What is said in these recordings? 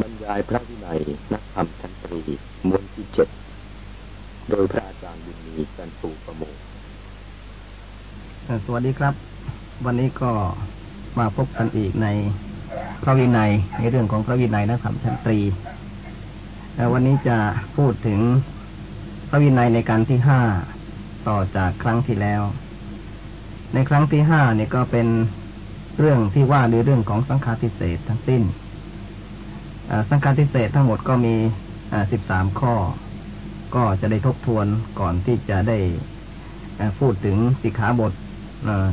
บรรยายพระวินัยนักธรรมชั้นตรีม้วนที่เจ็ดโดยพระอาจารย์บุญมีจันทูประโมงสวัสดีครับ วันนี้ก็มาพบกันอีกในพระวินัยในเรื่องของพระวินัยนักธรรมชั้นตรีวันนี้จะพูดถึงพระวินัยในการที่ห้าต่อจากครั้งที่แล้ว ในครั้งที่ห้าเนี่ยก็เป็นเรื่องที่ว่าในเรื่องของสังฆาทิเศษทั้งสิ้น สังฆาทิเศษทั้งหมดก็มีสิบสามข้อ ก็จะได้ทบทวนก่อนที่จะได้พูดถึงสิกขาบท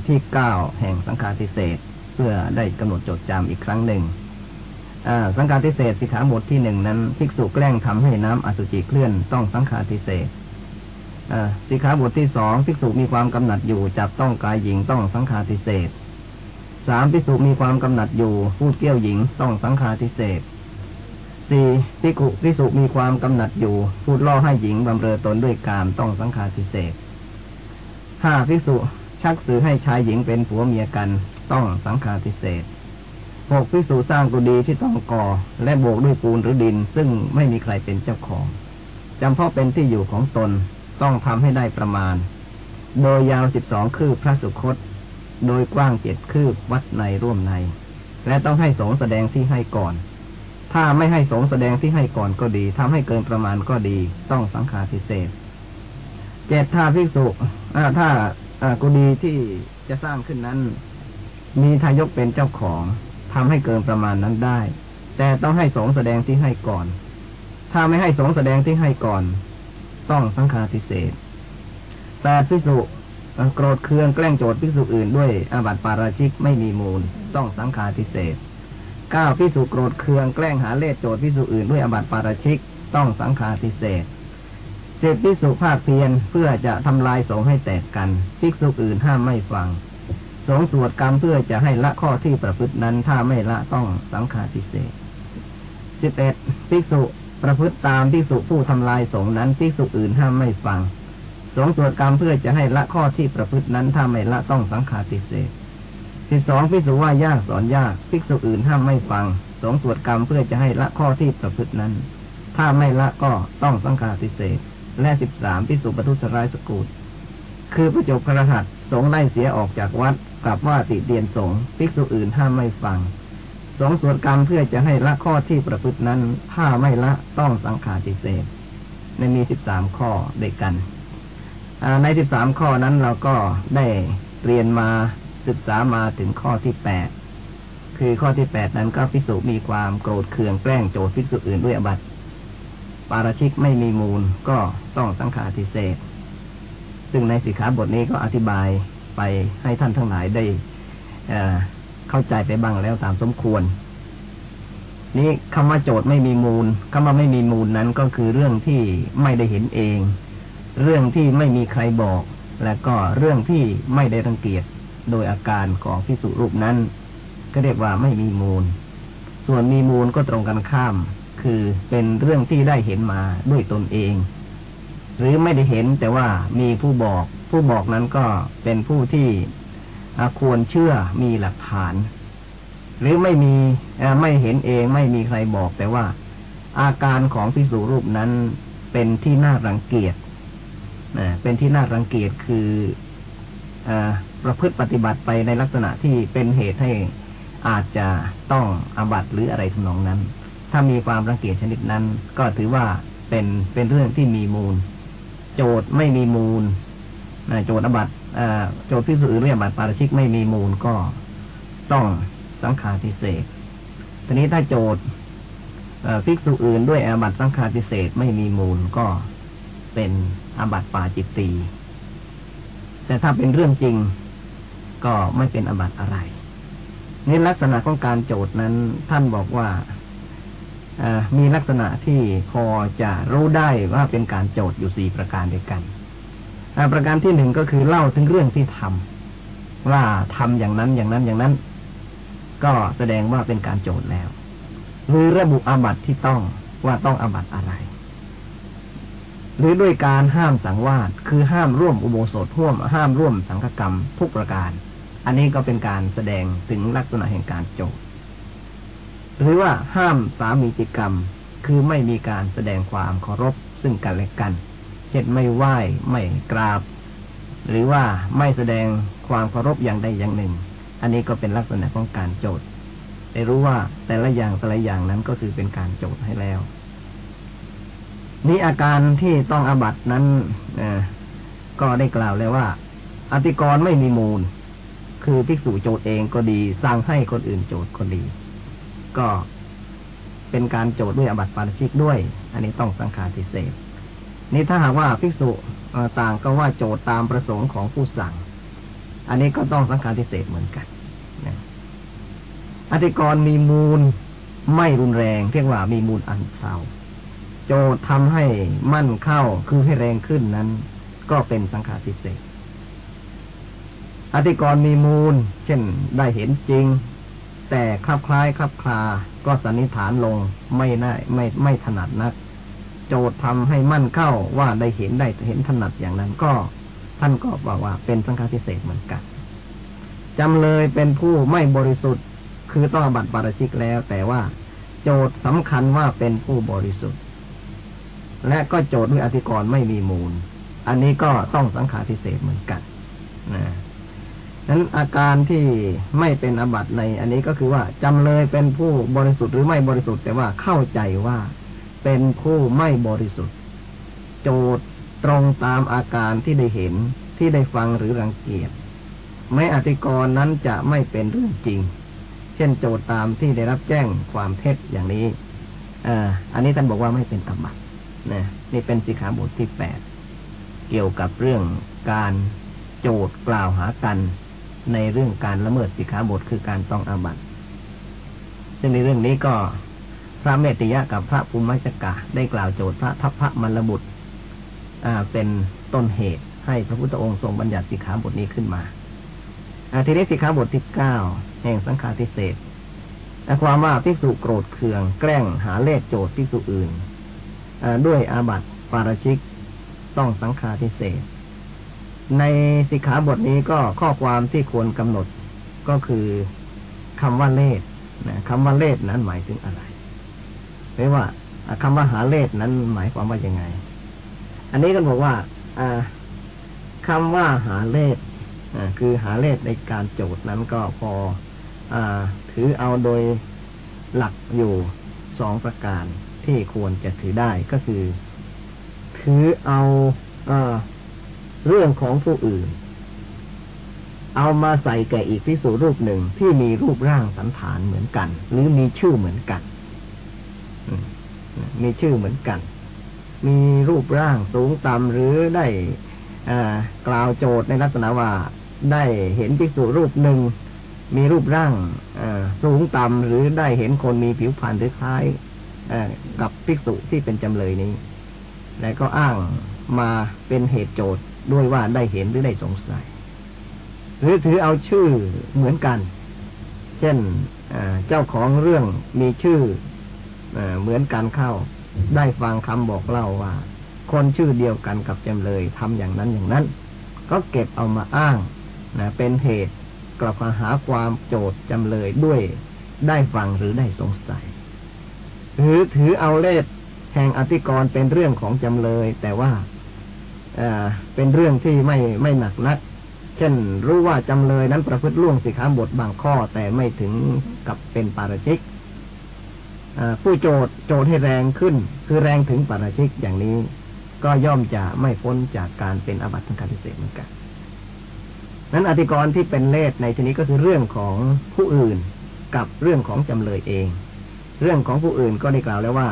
ที่เก้าแห่งสังฆาทิเศษเพื่อได้กำหนดจดจำอีกครั้งหนึ่งสังฆาทิเศษสิกขาบทที่หนึ่งนั้นภิกษุแกล้งทำให้น้ำอสุจิเคลื่อนต้องสังฆาทิเศษสิกขาบทที่สองภิกษุมีความกำหนัดอยู่จับต้องกายหญิงต้องสังฆาทิเศษสามภิกษุมีความกำหนัดอยู่พูดเกี้ยวหญิงต้องสังฆาทิเศษ สี่ภิกษุภิกษุมีความกำหนัดอยู่ พูดล่อให้หญิงบำเรอตนด้วยการต้องสังฆาทิเศษห้าภิกษุชักสื่อให้ชายหญิงเป็นผัวเมียกัน ต้องสังฆาทิเศษหกภิกษุสร้างกุฏิที่ต้องก่อ และโบกด้วยปูนหรือดิน ซึ่งไม่มีใครเป็นเจ้าของจำเพาะเป็นที่อยู่ของตนต้องทำให้ได้ประมาณ โดยยาวสิบสองคืบพระสุคต โดยกว้างเจ็ดคืบวัดในร่วมใน และต้องให้สงแสดงที่ให้ก่อน ถ้าไม่ให้สงแสดงที่ให้ก่อนก็ดีทำให้เกินประมาณก็ดี ต้องสังฆาทิเศษเจตถ้าภิกษุถ้ากุฏิที่จะสร้างขึ้นนั้น มีทายกเป็นเจ้าของทำให้เกินประมาณนั้นได้ แต่ต้องให้สงแสดงที่ให้ก่อน ถ้าไม่ให้สงแสดงที่ให้ก่อน ต้องสังฆาทิเศษแปดพิสุโกรธเคืองแกล้งโจทย์พิสุอื่นด้วยอาบัติปาราชิกไม่มีมูล ต้องสังฆาทิเศษ เก้าพิสุโกรธเคืองแกล้งหาเลขโจทย์พิสุอื่นด้วยอบัติปาราชิกต้องสังฆาทิเศษเจ็ดพิสุภาคเพียนเพื่อจะทำลายสงให้แตกกันภิกษุอื่นห้ามไม่ฟัง สงสวดกรรมเพื่อจะให้ละข้อที่ประพฤตินั้นถ้าไม่ละต้องสังฆาทิเศษสิบเอ็ดภิกษุประพฤติตามที่สุผู้ทำลายสงนั้นที่สุอื่นห้ามไม่ฟัง สงสวดกรรมเพื่อจะให้ละข้อที่ประพฤตินั้นถ้าไม่ละต้องสังฆาติเศษ สิบสองพิสุว่ายากสอนยากภิกษุอื่นห้ามไม่ฟัง สงสวดกรรมเพื่อจะให้ละข้อที่ประพฤตินั้น ถ้าไม่ละก็ต้องสังฆาติเศษและสิบสามพิสุปทุสรายสกุลคือประจบพระหัตสงไล่เสียออกจากวัดกลับว่าติเตียนสงภิกษุอื่นห้ามไม่ฟัง สงสวนกรรมเพื่อจะให้ละข้อที่ประพฤตินั้น ถ้าไม่ละต้องสังขารติเศษในมีสิบสามข้อเด็กกันในสิบสามข้อนั้นเราก็ได้เรียนมา ศึกษามาถึงข้อที่แปดคือข้อที่แปดนั้นก็พิสุมีความโกรธเคืองแกล้งโจทย์พิสุอื่นด้วยอบัตปาราชิกไม่มีมูลก็ต้องสังขารติเศษ ซึ่งในสิกขาบทนี้ก็อธิบายไปให้ท่านทั้งหลายได้เข้าใจไปบ้างแล้วตามสมควร นี้คำว่าโจทย์ไม่มีมูลคำว่าไม่มีมูลนั้นก็คือเรื่องที่ไม่ได้เห็นเอง เรื่องที่ไม่มีใครบอก และก็เรื่องที่ไม่ได้รังเกียจ โดยอาการของพิสุรูปนั้น ก็เรียกว่าไม่มีมูล ส่วนมีมูลก็ตรงกันข้าม คือเป็นเรื่องที่ได้เห็นมาด้วยตนเอง หรือไม่ได้เห็นแต่ว่ามีผู้บอก ผู้บอกนั้นก็เป็นผู้ที่ควรเชื่อมีหลักฐาน หรือไม่มีไม่เห็นเองไม่มีใครบอกแต่ว่า อาการของพิสูรูปนั้นเป็นที่น่ารังเกียจเป็นที่น่ารังเกียจคือ ประพฤติปฏิบัติไปในลักษณะที่เป็นเหตุให้อาจจะต้องอบัตหรืออะไรทำนองนั้น ถ้ามีความรังเกียจชนิดนั้น ก็ถือว่าเป็นเป็นเรื่องที่มีมูล โจทย์ไม่มีมูลโจทย์อบัตโจทย์พิสูจน์เรียกบัตรปาราชิกไม่มีมูลก็ต้องสังฆาทิเศษทีนี้ถ้าโจทย์ภิกษุอื่นด้วยอาบัตสังฆาทิเศษไม่มีมูลก็เป็นอาบัตปาจิตตี แต่ถ้าเป็นเรื่องจริง ก็ไม่เป็นอบัตอะไรนี่ลักษณะของการโจทย์นั้น ท่านบอกว่ามีลักษณะที่พอจะรู้ได้ว่าเป็นการโจทย์อยู่สี่ประการด้วยกันประการที่หนึ่งก็คือเล่าถึงเรื่องที่ทำว่าทำอย่างนั้นอย่างนั้นอย่างนั้น ก็แสดงว่าเป็นการโจทย์แล้ว หรือระบุอาบัติที่ต้องว่าต้องอาบัติอะไร หรือด้วยการห้ามสังวาสคือห้ามร่วมอุโบสถร่วมห้ามร่วมสังฆกรรมทุกประการ อันนี้ก็เป็นการแสดงถึงลักษณะแห่งการโจทย์หรือว่าห้ามสามีจิกรรม คือไม่มีการแสดงความเคารพซึ่งกันและกัน เช่นไม่ไหว้ไม่กราบ หรือว่าไม่แสดงความเคารพอย่างใดอย่างหนึ่ง อันนี้ก็เป็นลักษณะของการโจทย์ได้รู้ว่าแต่ละอย่างแต่ละอย่างนั้นก็คือเป็นการโจทย์ให้แล้ว นี้อาการที่ต้องอาบัตนั้นก็ได้กล่าวแล้วว่าอธิกรณ์ไม่มีมูล คือภิกษุโจทย์เองก็ดีสร้างให้คนอื่นโจทย์ก็ดี ก็เป็นการโจทย์ด้วยอบัติปาราชิกด้วย อันนี้ต้องสังขารทิเศษนี่ถ้าหากว่าภิกษุต่างก็ว่าโจทย์ตามประสงค์ของผู้สั่ง อันนี้ก็ต้องสังขารทิเศษเหมือนกันนะอธิกรณ์มีมูลไม่รุนแรง เรียกว่ามีมูลอันเทา โจทย์ทำให้มั่นเข้าคือให้แรงขึ้นนั้น ก็เป็นสังขารทิเศษอธิกรณ์มีมูล เช่นได้เห็นจริง แต่คลับคล้ายคลับคลา ก็สันนิษฐานลงไม่ได้ไม่ไม่ถนัดนัก โจทย์ทำให้มั่นเข้าว่าได้เห็นได้เห็นถนัดอย่างนั้นก็ ท่านก็บอกว่าเป็นสังฆาทิเศษเหมือนกันจำเลยเป็นผู้ไม่บริสุทธิ์ คือต้องบัตรปาราชิกแล้ว แต่ว่า โจทย์สำคัญว่าเป็นผู้บริสุทธิ์ และก็โจทย์ด้วยอธิกรณ์ไม่มีมูล อันนี้ก็ต้องสังขารทิเศษเหมือนกันนะนั้นอาการที่ไม่เป็นอบัตในอันนี้ก็คือว่าจำเลยเป็นผู้บริสุทธิ์หรือไม่บริสุทธิ์แต่ว่าเข้าใจว่าเป็นผู้ไม่บริสุทธิ์ โจทย์ตรงตามอาการที่ได้เห็นที่ได้ฟังหรือรังเกียจแม้อธิกรณ์นั้นจะไม่เป็นเรื่องจริง เช่นโจทย์ตามที่ได้รับแจ้งความเท็จอย่างนี้อ่าอันนี้ท่านบอกว่าไม่เป็นอบัต นะนี่เป็นสิกขาบทที่แปดเกี่ยวกับเรื่องการโจทย์กล่าวหากัน ในเรื่องการละเมิดสิกขาบทคือการต้องอาบัติซึ่งในเรื่องนี้ก็พระเมติยะกับพระภูมิจักกะ ได้กล่าวโจทย์พระทัพพระมรบุตรอ่าเป็นต้นเหตุให้พระพุทธองค์ทรงบัญญัติสิกขาบทนี้ขึ้นมาอาทีนี้สิกขาบทที่เก้าแห่งสังฆาทิเศษความว่าภิกษุโกรธเคือง แกล้งหาเลขโจทย์ภิกษุอื่น ด้วยอาบัติปาราชิกต้องสังฆาทิเศษ ในสิกขาบทนี้ก็ข้อความที่ควรกำหนดก็คือคำว่าเลขนะคำว่าเลขนั้นหมายถึงอะไรหรือว่าคำว่าหาเลขนั้นหมายความว่ายังไง อันนี้ก็บอกว่าคำว่าหาเลขคือหาเลขในการโจทย์นั้นก็พออถือเอาโดยหลักอยู่สองประการ ที่ควรจะถือได้ก็คือ ถือเอาอเรื่องของผู้อื่น เอามาใส่แก่อีกพิสูรูปหนึ่งที่มีรูปร่างสันฐานเหมือนกัน หรือมีชื่อเหมือนกันมีชื่อเหมือนกัน มีรูปร่างสูงต่ำหรือได้กล่าวโจทย์ในลักษณะว่าได้เห็นภิกษุรูปหนึ่ง มีรูปร่างสูงต่ำหรือได้เห็นคนมีผิวพรรณหรือคล้าย กับภิกษุที่เป็นจำเลยนี้ และก็อ้างมาเป็นเหตุโจทย์ด้วยว่าได้เห็นหรือได้สงสัย หรือถือเอาชื่อเหมือนกัน เช่นเจ้าของเรื่องมีชื่อเหมือนกันเข้า ได้ฟังคำบอกเล่าว่า คนชื่อเดียวกันกับจำเลยทำอย่างนั้นอย่างนั้น ก็เก็บเอามาอ้างนะเป็นเหตุกลับมาหาความโจทย์จำเลยด้วยได้ฟังหรือได้สงสัย หรือถือเอาเลสแห่งอธิกรณ์เป็นเรื่องของจำเลย แต่ว่าเป็นเรื่องที่ไม่ไม่หนักนัก เช่นรู้ว่าจำเลยนั้นประพฤติล่วงสิขาบทบางข้อแต่ไม่ถึงกับเป็นปาราชิกผู้โจทย์โจทย์ให้แรงขึ้น คือแรงถึงปาราชิกอย่างนี้ ก็ย่อมจะไม่พ้นจากการเป็นอาบัติทางการพิเศษเหมือนกันนั้นอธิกรณ์ที่เป็นเลสในที่นี้ก็คือเรื่องของผู้อื่นกับเรื่องของจำเลยเอง เรื่องของผู้อื่นก็ได้กล่าวแล้วว่า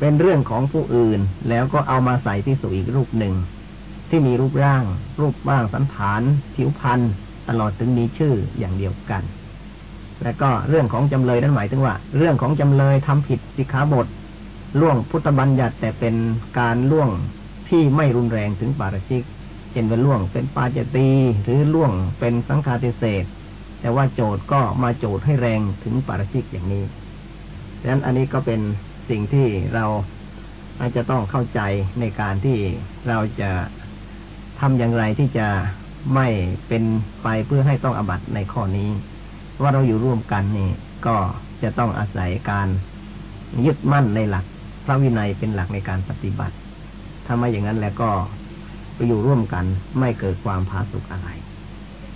เป็นเรื่องของผู้อื่นแล้วก็เอามาใส่ที่สุอีกรูปหนึ่ง ที่มีรูปร่าง รูปร่างสันฐาน ผิวพรรณตลอดถึงมีชื่ออย่างเดียวกัน และก็เรื่องของจำเลยนั้นหมายถึงว่า เรื่องของจำเลยทำผิดสิกขาบทล่วงพุทธบัญญัติแต่เป็นการล่วงที่ไม่รุนแรงถึงปาราชิกเช่นเป็นล่วงเป็นปาจตีหรือล่วงเป็นสังฆาติเศษแต่ว่าโจทย์ก็มาโจทย์ให้แรงถึงปาราชิกอย่างนี้ ดังนั้นอันนี้ก็เป็นสิ่งที่เราอาจจะต้องเข้าใจในการที่เราจะทำอย่างไรที่จะไม่เป็นไปเพื่อให้ต้องอบัตในข้อนี้ ว่าเราอยู่ร่วมกันนี่ ก็จะต้องอาศัยการยึดมั่นในหลัก พระวินัยเป็นหลักในการปฏิบัติถ้าไม่อย่างนั้นแล้วก็ไปอยู่ร่วมกันไม่เกิดความพาสุกอะไร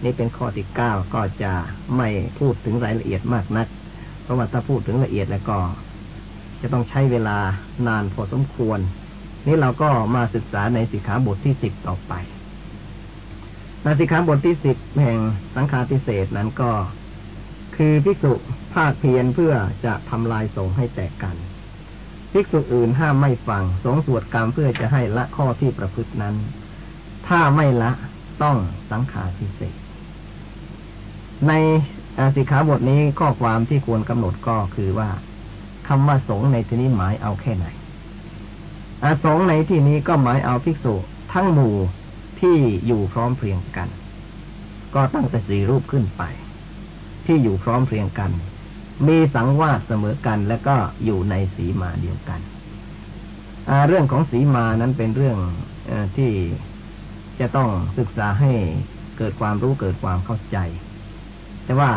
นี่เป็นข้อที่เก้าก็จะไม่พูดถึงรายละเอียดมากนัก เพราะว่าถ้าพูดถึงละเอียดแล้วก็ จะต้องใช้เวลานานพอสมควร นี่เราก็มาศึกษาในสิกขาบทที่สิบต่อไปในสิกขาบทที่สิบแห่งสังฆาทิเศษนั้นก็คือภิกษุภาคเพียรเพื่อจะทำลายสงให้แตกกันภิกษุอื่นห้ามไม่ฟังสงสวดกรรมเพื่อจะให้ละข้อที่ประพฤตินั้น ถ้าไม่ละต้องสังฆาทิเศษใน สิกขาบทนี้ข้อความที่ควรกำหนดก็คือว่าคำว่าสงในที่นี้หมายเอาแค่ไหนอสงในที่นี้ก็หมายเอาภิกษุทั้งหมู่ที่อยู่พร้อมเพรียงกัน ก็ตั้งแต่สี่รูปขึ้นไป ที่อยู่พร้อมเพรียงกัน มีสังวาสเสมอกัน และก็อยู่ในสีมาเดียวกันเรื่องของสีมานั้นเป็นเรื่องอที่จะต้องศึกษาให้เกิดความรู้เกิดความเข้าใจ แต่ว่า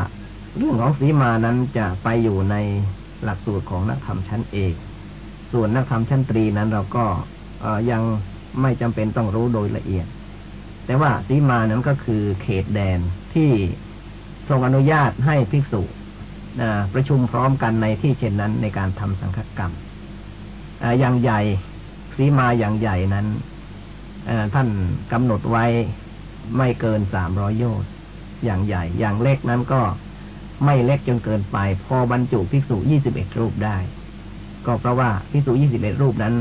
เรื่องของสีมานั้นจะไปอยู่ในหลักสูตรของนักธรรมชั้นเอก ส่วนนักธรรมชั้นตรีนั้นเราก็ยังไม่จำเป็นต้องรู้โดยละเอียด แต่ว่าสีมานั้นก็คือเขตแดนที่ทรงอนุญาตให้ภิกษุประชุมพร้อมกันในที่เช่นนั้นในการทำสังฆกรรมอย่างใหญ่สีมาอย่างใหญ่นั้นท่านกำหนดไว้ไม่เกินสามร้อยโยชน์ อย่างใหญ่ อย่างเล็กนั้นก็ไม่เล็กจนเกินไป พอบรรจุภิกษุยี่สิบเอ็ดรูปได้ ก็เพราะว่าภิกษุยี่สิบเอ็ดรูปนั้น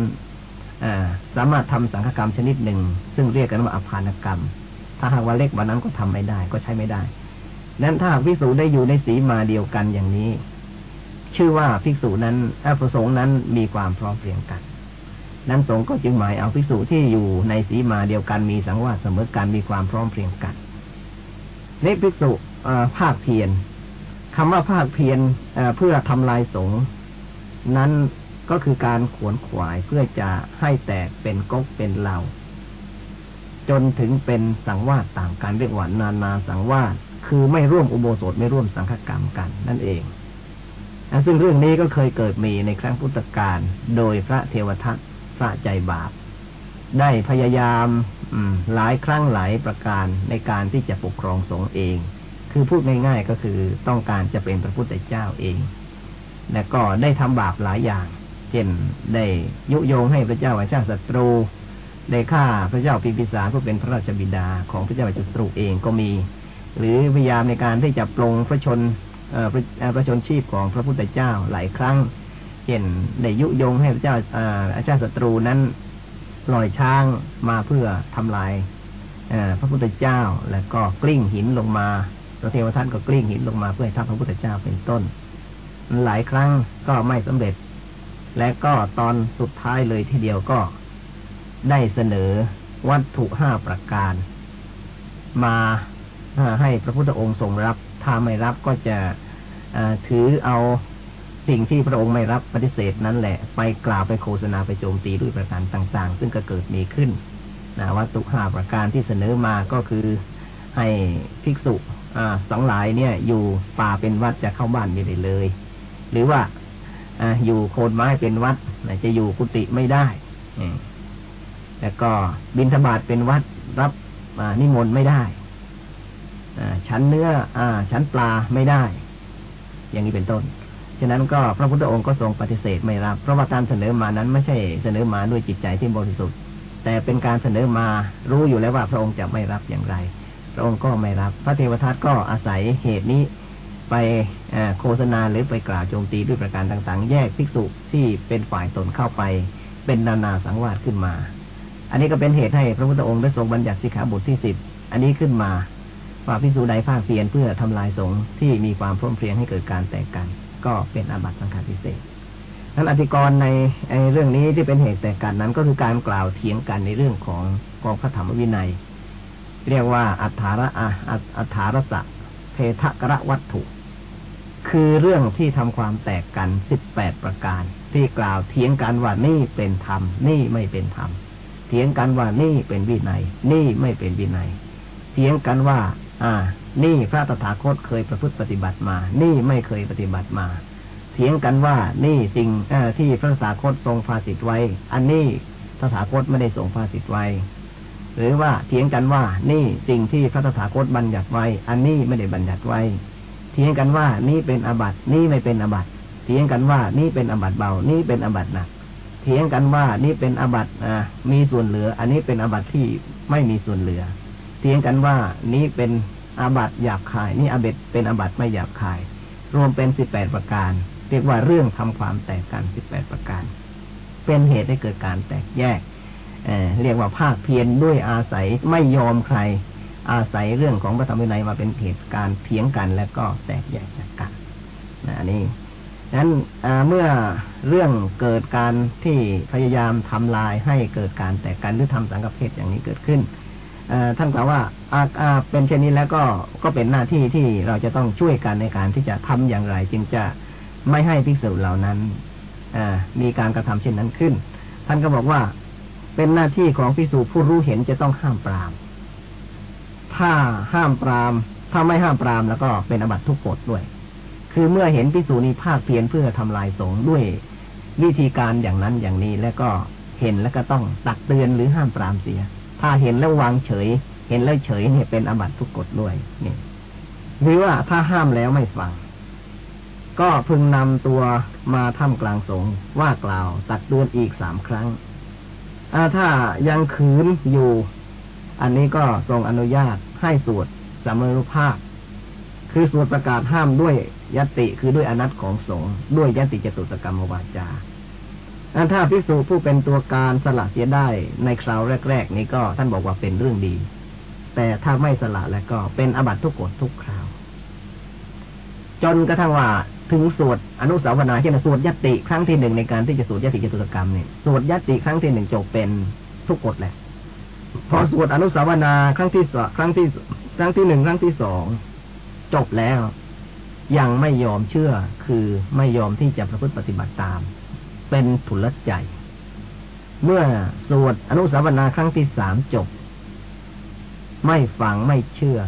สามารถทำสังฆกรรมชนิดหนึ่ง ซึ่งเรียกกันว่าอภานกรรม ถ้าหากว่าเล็กวันนั้นก็ทำไม่ได้ ก็ใช้ไม่ได้ นั้นถ้าภิกษุได้อยู่ในสีมาเดียวกันอย่างนี้ ชื่อว่าภิกษุนั้นอประสงค์นั้นมีความพร้อมเพรียงกัน นั้นสงก็จึงหมายเอาภิกษุที่อยู่ในสีมาเดียวกันมีสังวาสเสมอกันมีความพร้อมเพรียงกัน นี่ภิกษุภาคเพียรคำว่าภาคเพียรเพื่อทำลายสงนั้นก็คือการขวนขวายเพื่อจะให้แตกเป็นก๊กเป็นเหล่า จนถึงเป็นสังวาสต่างกันเรียกว่านานาสังวาสคือไม่ร่วมอุโบสถไม่ร่วมสังฆกรรมกัน นั่นเองซึ่งเรื่องนี้ก็เคยเกิดมีในครั้งพุทธกาลโดยพระเทวทัตพระใจบาป ได้พยายามหลายครั้งหลายประการในการที่จะปกครองสงฆ์เอง คือพูดง่ายๆก็คือต้องการจะเป็นพระพุทธเจ้าเอง และก็ได้ทำบาปหลายอย่าง เช่นได้ยุโยงให้พระเจ้าอาชาติศัตรูได้ฆ่าพระเจ้าพิมพิสารผู้เป็นพระราชบิดาของพระเจ้าอาชาติศัตรูเองก็มี หรือพยายามในการที่จะปลงพระชนพระชนชีพของพระพุทธเจ้าหลายครั้ง เช่นได้ยุโยงให้พระเจ้าอาชาติศัตรูนั้น ลอยช้างมาเพื่อทำลายพระพุทธเจ้า แล้วก็กลิ้งหินลงมาพระเทวทัตก็กลิ้งหินลงมาเพื่อทับพระพุทธเจ้าเป็นต้น หลายครั้งก็ไม่สำเร็จ และก็ตอนสุดท้ายเลยทีเดียวก็ได้เสนอวัตถุห้าประการ มาให้พระพุทธองค์ทรงรับ ถ้าไม่รับก็จะถือเอา สิ่งที่พระองค์ไม่รับปฏิเสธนั้นแหละ ไปกล่าวไปโฆษณาไปโจมตีด้วยประการต่าง ๆ ซึ่งก็เกิดมีขึ้นนะวัตถุห้าประการที่เสนอมาก็คือให้ภิกษุสองหลายเนี่ย อยู่ป่าเป็นวัดจะเข้าบ้านไม่ได้เลย หรือว่าอยู่โคนไม้เป็นวัดจะอยู่กุฏิไม่ได้แล้วก็บินธบาตเป็นวัดรับนิมนต์ไม่ได้ชั้นเนื้ออชั้นปลาไม่ได้ อย่างนี้เป็นต้น ฉะนั้นก็พระพุทธองค์ก็ทรงปฏิเสธไม่รับ เพราะว่าการเสนอมานั้นไม่ใช่เสนอมาด้วยจิตใจที่บริสุทธิ์ แต่เป็นการเสนอมารู้อยู่แล้วว่าพระองค์จะไม่รับอย่างไร พระองค์ก็ไม่รับ พระเทวทัตก็อาศัยเหตุนี้ไปโฆษณาหรือไปกล่าวโจมตีด้วยประการต่างๆ แยกภิกษุที่เป็นฝ่ายตนเข้าไป เป็นนานาสังวาสขึ้นมา อันนี้ก็เป็นเหตุให้พระพุทธองค์ได้ทรงบัญญัติสิกขาบทที่สิบอันนี้ขึ้นมาว่าภิกษุใดภาคเพียรเพื่อทำลายสงฆ์ที่มีความพร้อมเพรียงให้เกิดการแตกกัน ก็เป็นอาบัติสังฆาพิเศษนั้นอธิกรณ์ในเรื่องนี้ที่เป็นเหตุแตกกันนั้นก็คือการกล่าวเถียงกันในเรื่องของกองพระธรรมวินัย เรียกว่าอัฏฐาระอัฏฐารสะเทะกระวัตถุ คือเรื่องที่ทำความแตกกันสิบแปดประการ ที่กล่าวเถียงกันว่านี่เป็นธรรม นี่ไม่เป็นธรรม เถียงกันว่านี่เป็นวินัย นี่ไม่เป็นวินัย เถียงกันว่า อ่า นี่พระตถาคตเคยประพฤติปฏิบัติมา นี่ไม่เคยปฏิบัติมาเถียงกันว่านี่สิ่งที่พระตถาคตทรงภาสิทไว้ อันนี้ตถาคตไม่ได้ทรงภาสิทไว้ หรือว่าเถียงกันว่านี่สิ่งที่พระตถาคตบัญญัติไว้ อันนี้ไม่ได้บัญญัติไว้ เถียงกันว่านี่เป็นอบัตนี่ไม่เป็นอบัตเถียงกันว่านี่เป็นอบัตเบา นี่เป็นอบัตหนักเถียงกันว่านี่เป็นอบัตอ่ามีส่วนเหลือ อันนี้เป็นอบัตที่ไม่มีส่วนเหลือ เถียงกันว่านี่เป็น อาบัตหยาบคาย นี่อาเบตเป็นอาบัตไม่หยาบคาย รวมเป็นสิบแปดประการ เรียกว่าเรื่องทำความแตกกันสิบแปดประการ เป็นเหตุให้เกิดการแตกแยกเเรียกว่าภาคเพียรด้วยอาศัยไม่ยอมใคร อาศัยเรื่องของพระธรรมวินัยมาเป็นเหตุการเถียงกันแล้วก็แตกแยกจากกันนะนี่นั้นเมื่อเรื่องเกิดการที่พยายามทำลายให้เกิดการแตกกันหรือทำสังกัดเพศอย่างนี้เกิดขึ้น ท่านกล่าวว่าอาเป็นเช่นนี้แล้วก็ก็เป็นหน้าที่ที่เราจะต้องช่วยกันในการที่จะทำอย่างไรจึงจะไม่ให้ภิกษุเหล่านั้นอมีการกระทำเช่นนั้นขึ้น ท่านก็บอกว่าเป็นหน้าที่ของภิกษุผู้รู้เห็นจะต้องห้ามปราม ถ้าห้ามปราม ถ้าไม่ห้ามปรามแล้วก็เป็นอบัตทุกกฎด้วย คือเมื่อเห็นภิกษุนี้ภาคเพียรเพื่อทำลายสงฆ์ด้วยวิธีการอย่างนั้นอย่างนี้แล้วก็เห็นแล้วก็ต้องตักเตือนหรือห้ามปรามเสีย ถ้าเห็นแล้ววางเฉย เห็นแล้วเฉยเนี่ยเป็นอบัตทุกกฎด้วยนี่หรือว่าถ้าห้ามแล้วไม่ฟัง ก็พึงนำตัวมาท่ามกลางสงว่ากล่าว ตักเตือนอีกสามครั้งถ้ายังขืนอยู่ อันนี้ก็ทรงอนุญาตให้สวดสมรุภาพ คือสวดประกาศห้ามด้วยยติคือด้วยอนัตของสงด้วยยติจตุตกรรมวาจา อันถ้าพิสูจผู้เป็นตัวการสละเสียได้ในคราวแรก ๆ นี้ก็ท่านบอกว่าเป็นเรื่องดี แต่ถ้าไม่สละแล้วก็เป็นอบัตทุกกฎทุกคราว จนกระทั่งว่าถึงสวดอนุสาวนาเช่นสวดยติครั้งที่หนึ่งในการที่จะสวดยติจตุตกรรมเนี่ยสวดยติครั้งที่หนึ่งจบเป็นทุกกฎแหละ พอสวดอนุสาวนาครั้งที่สครั้งที่ครั้งที่หนึ่งครั้งที่สองจบแล้ว ยังไม่ยอมเชื่อคือไม่ยอมที่จะประพฤติปฏิบัติตาม เป็นทุลใจ เมื่อสวดอนุสาวนาครั้งที่สามจบ ไม่ฟังไม่เชื่อ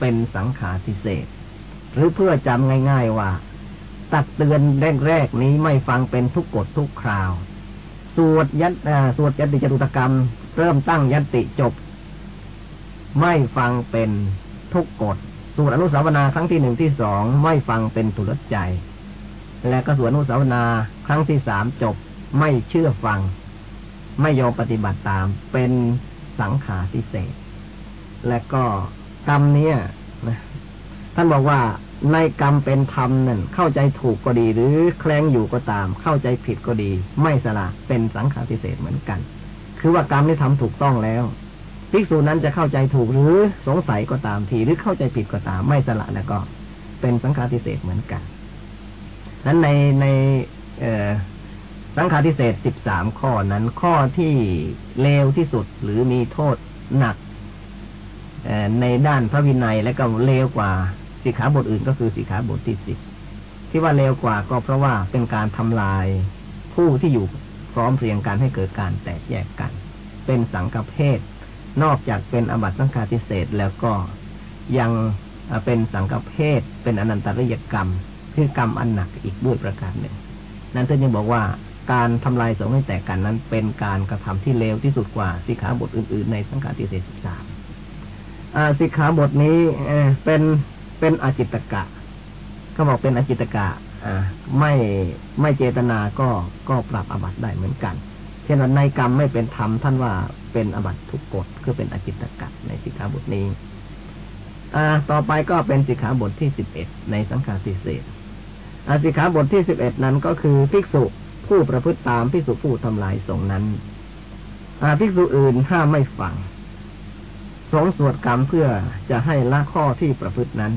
เป็นสังขาทิเศษ หรือเพื่อจำง่าย ๆว่า ตักเตือนแรกๆนี้ไม่ฟังเป็นทุกกฎทุกคราว สวดยัตสวดยัติจตุตกรรม เริ่มตั้งยัติจบ ไม่ฟังเป็นทุกกฎสวดอนุสาวนาครั้งที่หนึ่งที่สองไม่ฟังเป็นทุลใจ และก็สวนนุสาวนาครั้งที่สามจบไม่เชื่อฟัง ไม่ยอมปฏิบัติตาม เป็นสังขาทิเศษ และก็กรรมเนี้ยนะท่านบอกว่าในกรรมเป็นธรรมนั่นเข้าใจถูกก็ดี หรือแคลงอยู่ก็ตาม เข้าใจผิดก็ดี ไม่สละเป็นสังขารทิเศษเหมือนกัน คือว่ากรรมที่ทำถูกต้องแล้วภิกษุนั้นจะเข้าใจถูกหรือสงสัยก็ตามทีหรือเข้าใจผิดก็ตาม ไม่สละแล้วก็เป็นสังขารทิเศษเหมือนกัน นั้นในในสังฆาทิเศษสิบสามข้อนั้น ข้อที่เลวที่สุดหรือมีโทษหนักในด้านพระวินัยและก็เลวกว่าสิกขาบทอื่นก็คือสิกขาบทที่สิบที่ว่าเลวกว่าก็เพราะว่าเป็นการทำลายผู้ที่อยู่พร้อมเพรียงกันให้เกิดการแตกแยกกัน เป็นสังฆเพศนอกจากเป็นอบัตสังฆาทิเศษแล้วก็ยังเป็นสังฆเพศเป็นอนันตริยกรรม คือกรรมอันหนักอีกด้วยประการหนึ่ง นั้นท่านยังบอกว่าการทำลายสงฆ์ให้แตกกันนั้นเป็นการกระทำที่เลวที่สุดกว่าสิกขาบทอื่น ๆ ในสังฆาทิเศษสิบสามสิกขาบทนี้เป็นเป็นอจิตกะเขาบอกเป็นอจิตกะไม่ไม่เจตนาก็ก็ปรับอบัตได้เหมือนกัน เช่นในกรรมไม่เป็นธรรมท่านว่าเป็นอบัตทุกกฎคือเป็นอจิตกะในสิกขาบทนี้อ่าต่อไปก็เป็นสิกขาบทที่สิบเอ็ดในสังฆาทิเศษ อสิขาบทที่สิบเอ็ดนั้นก็คือภิกษุผู้ประพฤติตามภิกษุผู้ทำลายสงนั้นอาภิกษุอื่นห้ามไม่ฟัง สงสวดกรรมเพื่อจะให้ละข้อที่ประพฤตินั้น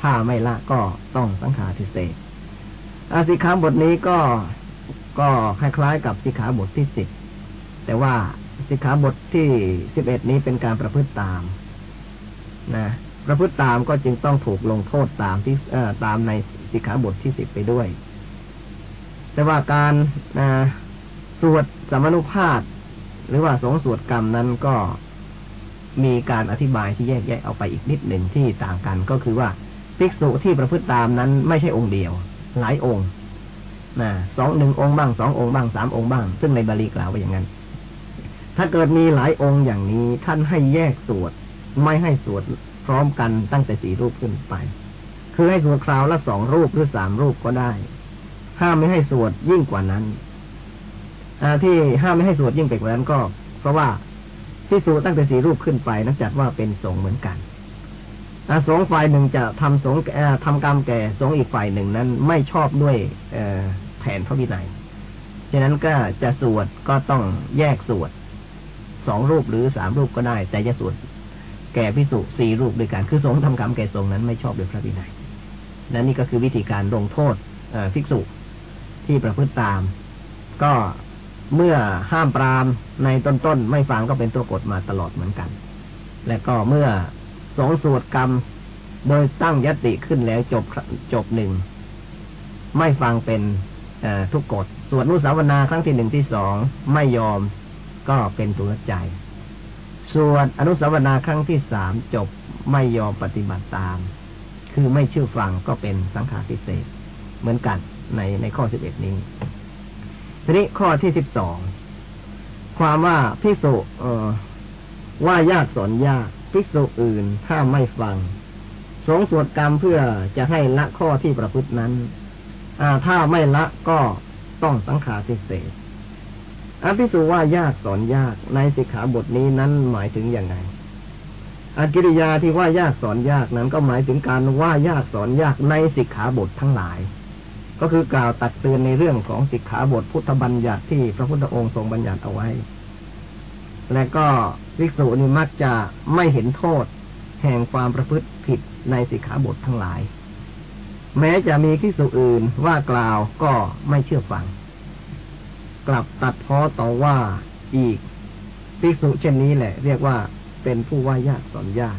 ถ้าไม่ละก็ต้องสังขารทิเศษอาสิขาบทนี้ก็ก็คล้ายๆกับสิขาบทที่สิบแต่ว่าสิขาบทที่สิบเอ็ดนี้เป็นการประพฤติตาม นะ ประพฤติตามก็จึงต้องถูกลงโทษตามที่ตามในสิกขาบทที่สิบไปด้วย แต่ว่าการสวดสมนุภาพหรือว่าสงสวดกรรมนั้นก็มีการอธิบายที่แยกแยะเอาไปอีกนิดหนึ่งที่ต่างกันก็คือว่าภิกษุที่ประพฤติตามนั้นไม่ใช่องค์เดียว หลายองค์นะสองหนึ่งองค์บ้างสององค์บ้างสามองค์บ้าง ซึ่งในบาลีกล่าวไว้อย่างนั้น ถ้าเกิดมีหลายองค์อย่างนี้ท่านให้แยกสวดไม่ให้สวด พร้อมกันตั้งแต่สี่รูปขึ้นไป คือให้สวดคราวละสองรูปหรือสามรูปก็ได้ ห้ามไม่ให้สวดยิ่งกว่านั้นที่ห้ามไม่ให้สวดยิ่งไปกว่านั้นก็ เพราะว่าที่สวดตั้งแต่สี่รูปขึ้นไปนักจัดว่าเป็นสงเหมือนกันสงฝ่ายหนึ่งจะทำสงทำกรรมแก่สงอีกฝ่ายหนึ่งนั้นไม่ชอบด้วยแผนพระวินัยฉะนั้นก็จะสวดก็ต้องแยกสวดสองรูปหรือสามรูปก็ได้ แต่จะสวด แก่พิสุสี่รูปด้วยกัน คือสงทำกรรมแก่สงนั้นไม่ชอบด้วยพระวินัยนั่นนี่ก็คือวิธีการลงโทษภิกษุที่ประพฤติตาม ก็เมื่อห้ามปรามในต้นๆไม่ฟังก็เป็นตัวกฎมาตลอดเหมือนกัน และก็เมื่อสองสวดกรรมโดยตั้งยติขึ้นแล้วจบจบหนึ่งไม่ฟังเป็นทุกกฎสวดนุสาวนาครั้งที่หนึ่งที่สองไม่ยอมก็เป็นตุลใจ ส่วนอนุสาวนาครั้งที่สามจบไม่ยอมปฏิบัติตาม คือไม่เชื่อฟังก็เป็นสังขารพิเศษเหมือนกันในในข้อสิบเอ็ดนี้ทีนี้ข้อที่สิบสองความว่าพิสุเออว่ายากสอนยากภิกษุอื่นถ้าไม่ฟัง สงสวดกรรมเพื่อจะให้ละข้อที่ประพฤตินั้นถ้าไม่ละก็ต้องสังขารเศษ อภิสุว่ายากสอนยากในสิกขาบทนี้นั้นหมายถึงอย่างไรอากิริยาที่ว่ายากสอนยากนั้นก็หมายถึงการว่ายากสอนยากในสิกขาบททั้งหลาย ก็คือกล่าวตักเตือนในเรื่องของสิกขาบทพุทธบัญญัติที่พระพุทธองค์ทรงบัญญัติเอาไว้ และก็วิกษุนี่มักจะไม่เห็นโทษ แห่งความประพฤติผิดในสิกขาบททั้งหลาย แม้จะมีภิกษุอื่นว่ากล่าวก็ไม่เชื่อฟัง กลับตัดพ้อต่อว่าอีกภิกษุเช่นนี้แหละ เรียกว่าเป็นผู้ว่ายากสอนยาก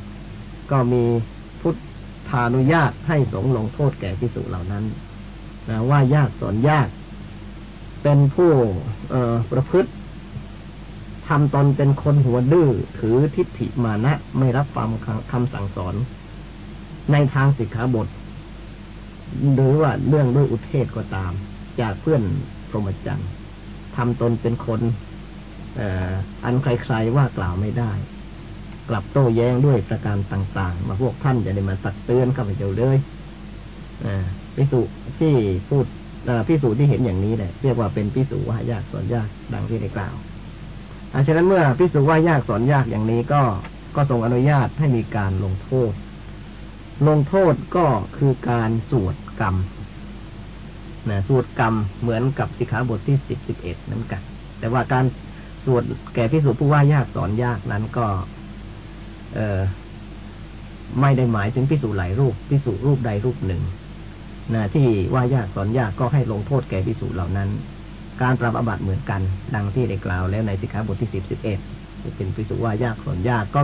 ก็มีพุทธานุญาตให้สงลงโทษแก่ภิกษุเหล่านั้นนะว่ายากสอนยาก เป็นผู้เอประพฤติทำตนเป็นคนหัวดื้อถือทิฏฐิมานะ ไม่รับฟังคำสั่งสอน ในทางสิกขาบท หรือว่าเรื่องด้วยอุเทศก็ตาม จากเพื่อนพรหมจรรย์ ทำตนเป็นคนอันใครๆว่ากล่าวไม่ได้ กลับโต้แย้งด้วยประการต่าง ๆ มาพวกท่านจะได้มาตักเตือนข้าพเจ้าเลยพิสุที่พูดพิสูจที่เห็นอย่างนี้แหละเรียกว่าเป็นพิสูจว่ายากสอนยากดังที่ได้กล่าวอาฉะนั้นเมื่อพิสูจว่ายากสอนยากอย่างนี้ก็ก็ทรงอนุญาตให้มีการลงโทษ ลงโทษก็คือการสวดกรรม นะสวดกรรมเหมือนกับสิกขาบทที่สิบสิบเอ็ดนั้นกัน แต่ว่าการสวดแก่พิสูจผู้ว่ายากสอนยากนั้นก็ เออไม่ได้หมายถึงพิสูจหลายรูปพิสูจรูปใดรูปหนึ่งนะที่ว่ายากสอนยากก็ให้ลงโทษแก่พิสูจเหล่านั้น การปรับอบัตเหมือนกัน ดังที่ได้กล่าวแล้วในสิกขาบทที่สิบสิบเอ็ดเป็นพิสุว่ายากสอนยากก็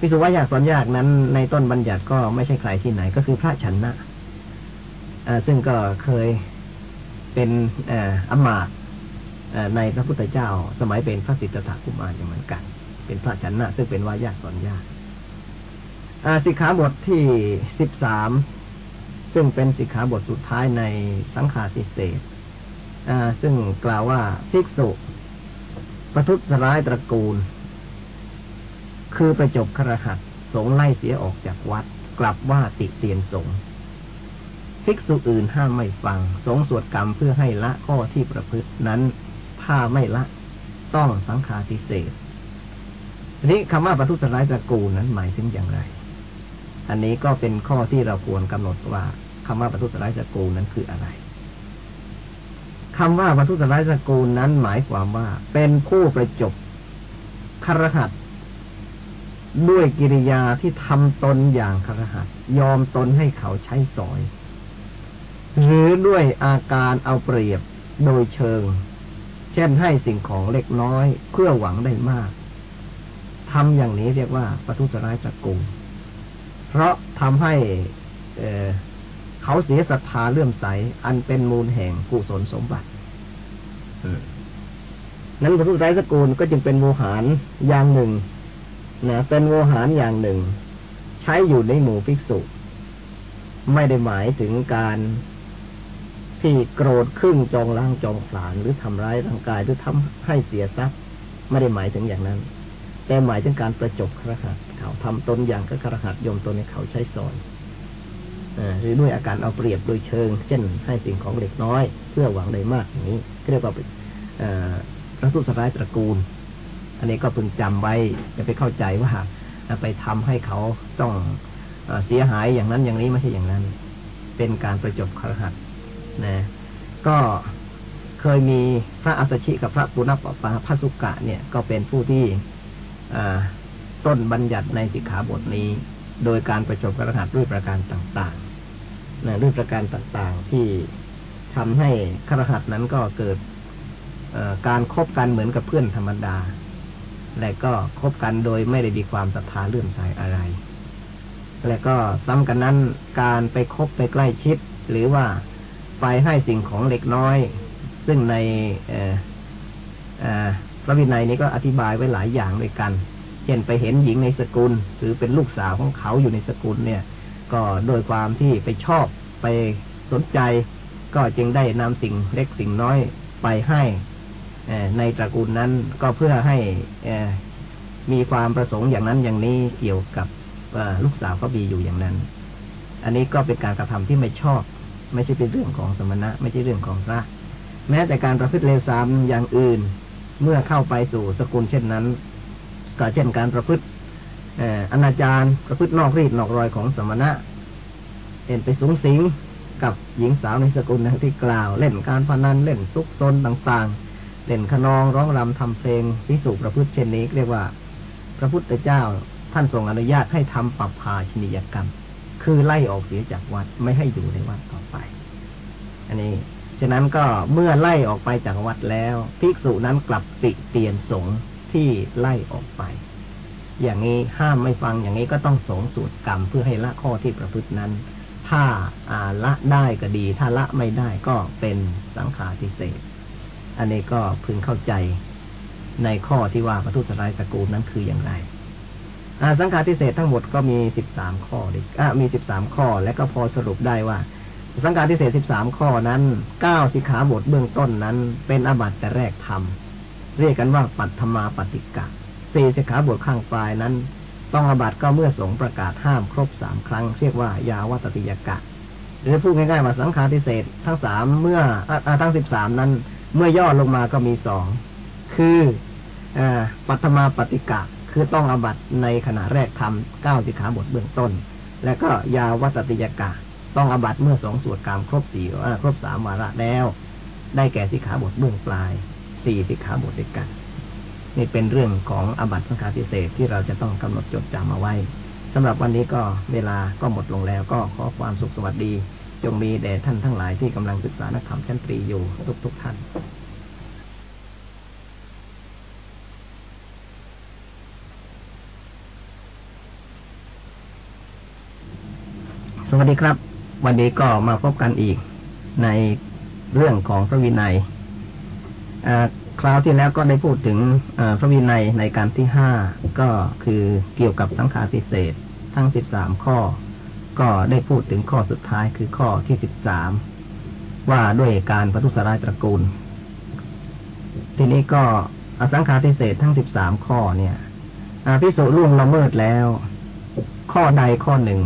พิสุว่ายากสอนยากนั้น ในต้นบัญญัติก็ไม่ใช่ใครที่ไหน ก็คือพระชนะซึ่งก็เคย เป็นอมาตในพระพุทธเจ้า สมัยเป็นพระสิทธัตถกุมารอย่างเหมือนกัน เป็นพระชนนะซึ่งเป็นวายาสอนยากสิกขาบทที่สิบสามซึ่งเป็นสิกขาบทสุดท้ายในสังฆาทิเศษซึ่งกล่าวว่าภิกษุประทุษร้ายตระกูล คือไปจบครหัสสงไล่เสียออกจากวัด กลับว่าติเตียนสง ภิกษุอื่นห้ามไม่ฟัง สงสวดกรรมเพื่อให้ละข้อที่ประพฤตินั้น ถ้าไม่ละ ต้องสังฆาทิเศษทีนี้คำว่าประทุษร้ายตระกูลนั้นหมายถึงอย่างไร อันนี้ก็เป็นข้อที่เราควรกำหนดว่าคำว่าประทุษร้ายตระกูลนั้นคืออะไรคำว่าวัตุสลายสกูลนั้นหมายความว่า เป็นผู้ประจบคารหัสด้วยกิริยาที่ทำตนอย่างคารหัสยอมตนให้เขาใช้สอย หรือด้วยอาการเอาเปรียบโดยเชิง เช่นให้สิ่งของเล็กน้อยเพื่อหวังได้มากทำอย่างนี้เรียกว่าปทุสร้ายสกุลเพราะทำให้เขาเสียศรัทธาเลื่อมใส อันเป็นมูลแห่งกุศลสมบัตินั้นพระพุทธไตรสกุลก็จึงเป็นโมหารอย่างหนึ่งนะเป็นโวหารอย่างหนึ่ง ใช้อยู่ในหมู่ภิกษุ ไม่ได้หมายถึงการ ที่โกรธครึ่งจองล้างจองผลาญหรือทำร้ายร่างกายหรือทำให้เสียทรัพย์ ไม่ได้หมายถึงอย่างนั้น แต่หมายถึงการประจบครหัสเขาทำตนอย่างก็ครหัสยมตนในเขาใช้สอนหรือด้วยอาการเอาเปรียบโดยเชิง เช่นให้สิ่งของเล็กน้อย เพื่อหวังได้มากอย่างนี้เรียกว่าพระสุสร้ายตระกูล อันนี้ก็พึงจำไว้จะไปเข้าใจว่าไปทำให้เขาต้องเสียหายอย่างนั้นอย่างนี้ไม่ใช่อย่างนั้น เป็นการประจบครหัส นะก็เคยมีพระอัสชิกับพระปุณพปาพระสุกะเนี่ยก็เป็นผู้ที่ต้นบัญญัติในสิกขาบทนี้ โดยการประจบกระหัสด้วยประการต่างๆนะด้วยประการต่างๆที่ทำให้ครหัสนั้นก็เกิดการคบกันเหมือนกับเพื่อนธรรมดา และก็คบกันโดยไม่ได้มีความศรัทธาเลื่อมใสอะไร และก็ซ้ำกันนั้นการไปคบไปใกล้ชิด หรือว่า ไปให้สิ่งของเล็กน้อย ซึ่งในพระวินัยนี้ก็อธิบายไว้หลายอย่างด้วยกัน เช่นไปเห็นหญิงในสกุล หรือเป็นลูกสาวของเขาอยู่ในสกุลเนี่ย ก็โดยความที่ไปชอบไปสนใจ ก็จึงได้นำสิ่งเล็กสิ่งน้อยไปให้ในตระกูลนั้นก็เพื่อให้มีความประสงค์อย่างนั้นอย่างนี้เกี่ยวกับลูกสาวก็มีอยู่อย่างนั้น อันนี้ก็เป็นการกระทำที่ไม่ชอบ ไม่ใช่เป็นเรื่องของสมณะ ไม่ใช่เรื่องของพระ แม้แต่การประพฤติเลวทรามอย่างอื่น เมื่อเข้าไปสู่สกุลเช่นนั้น ก็เช่นการประพฤติอนาจารประพฤตินอกรีดนอกรอยของสมณะเห็นไปสูงสิงกับหญิงสาวในสกุลที่กล่าว เล่นการพนันเล่นซุกซนต่างๆเล่นขนองร้องรำทำเพลงพิสูจประพฤติเช่นนี้เรียกว่า พระพุทธเจ้าท่านทรงอนุญาตให้ทำปรับพาชนิยกรรม คือไล่ออกเสียจากวัดไม่ให้อยู่ในวัดต่อไป อันนี้ ฉะนั้นก็เมื่อไล่ออกไปจากวัดแล้วภิกษุนั้นกลับติเตียนสงที่ไล่ออกไป อย่างนี้ห้ามไม่ฟังอย่างนี้ก็ต้องสงสูตรกรรมเพื่อให้ละข้อที่ประพฤตินั้น ถ้าอาละได้ก็ดี ถ้าละไม่ได้ก็เป็นสังขารทิเศษ อันนี้ก็พึงเข้าใจในข้อที่ว่าประทุษร้ายตระกูลนั้นคืออย่างไร สังขารทิเศษทั้งหมดก็มีสิบสามข้อดิมีสิบสามข้อ และก็พอสรุปได้ว่า สังขารทิเศษสิบสามข้อนั้นเก้าสิกขาบทเบื้องต้นนั้น เป็นอบัตแต่แรกทำเรียกกันว่าปัตธมาปฏิกะสี่สิกขาบทข้างปลายนั้น ต้องอบัตก็เมื่อสงประกาศห้ามครบสามครั้ง เรียกว่ายาวัตติยกะ หรือพูดง่ายๆว่าสังขารทิเศษทั้งสามเมื่อทั้งสิบสามนั้น เมื่อย่อลงมาก็มีสองคืออปัตมาปฏิกะ คือต้องอบัตในขณะแรกทำเก้าสิกขาบทเบื้องต้น และก็ยาวัตติยกะต้องอบัตเมื่อสองสวดกรรมครบสี่ครบสามวาระแล้ว ได้แก่สิกขาบทเบื้องปลายสี่สิกขาบทด้วยกันนี่เป็นเรื่องของอบัตสังฆาทิเศษที่เราจะต้องกำหนดจดจำเอาไว้สำหรับวันนี้ก็เวลาก็หมดลงแล้วก็ขอความสุขสวัสดี จงมีแด่ท่านทั้งหลายที่กำลังศึกษานักธรรมชั้นตรีอยู่ทุกๆทท่าน ส วัสดีครับ วันนี้ก็มาพบกันอีกในเรื่องของพระวินัยคราวที่แล้วก็ได้พูดถึงพระวินัยในการที่ห้าก็คือเกี่ยวกับสังขารพิเศษทั้งสิบสามข้อ ก็ได้พูดถึงข้อสุดท้ายคือข้อที่สิบสามว่าด้วยการประทุษร้ายตระกูล ทีนี้ก็อสังขารทิเศษทั้งสิบสามข้อเนี่ยพิสุล่วงละเมิดแล้ว ข้อใดข้อหนึ่ง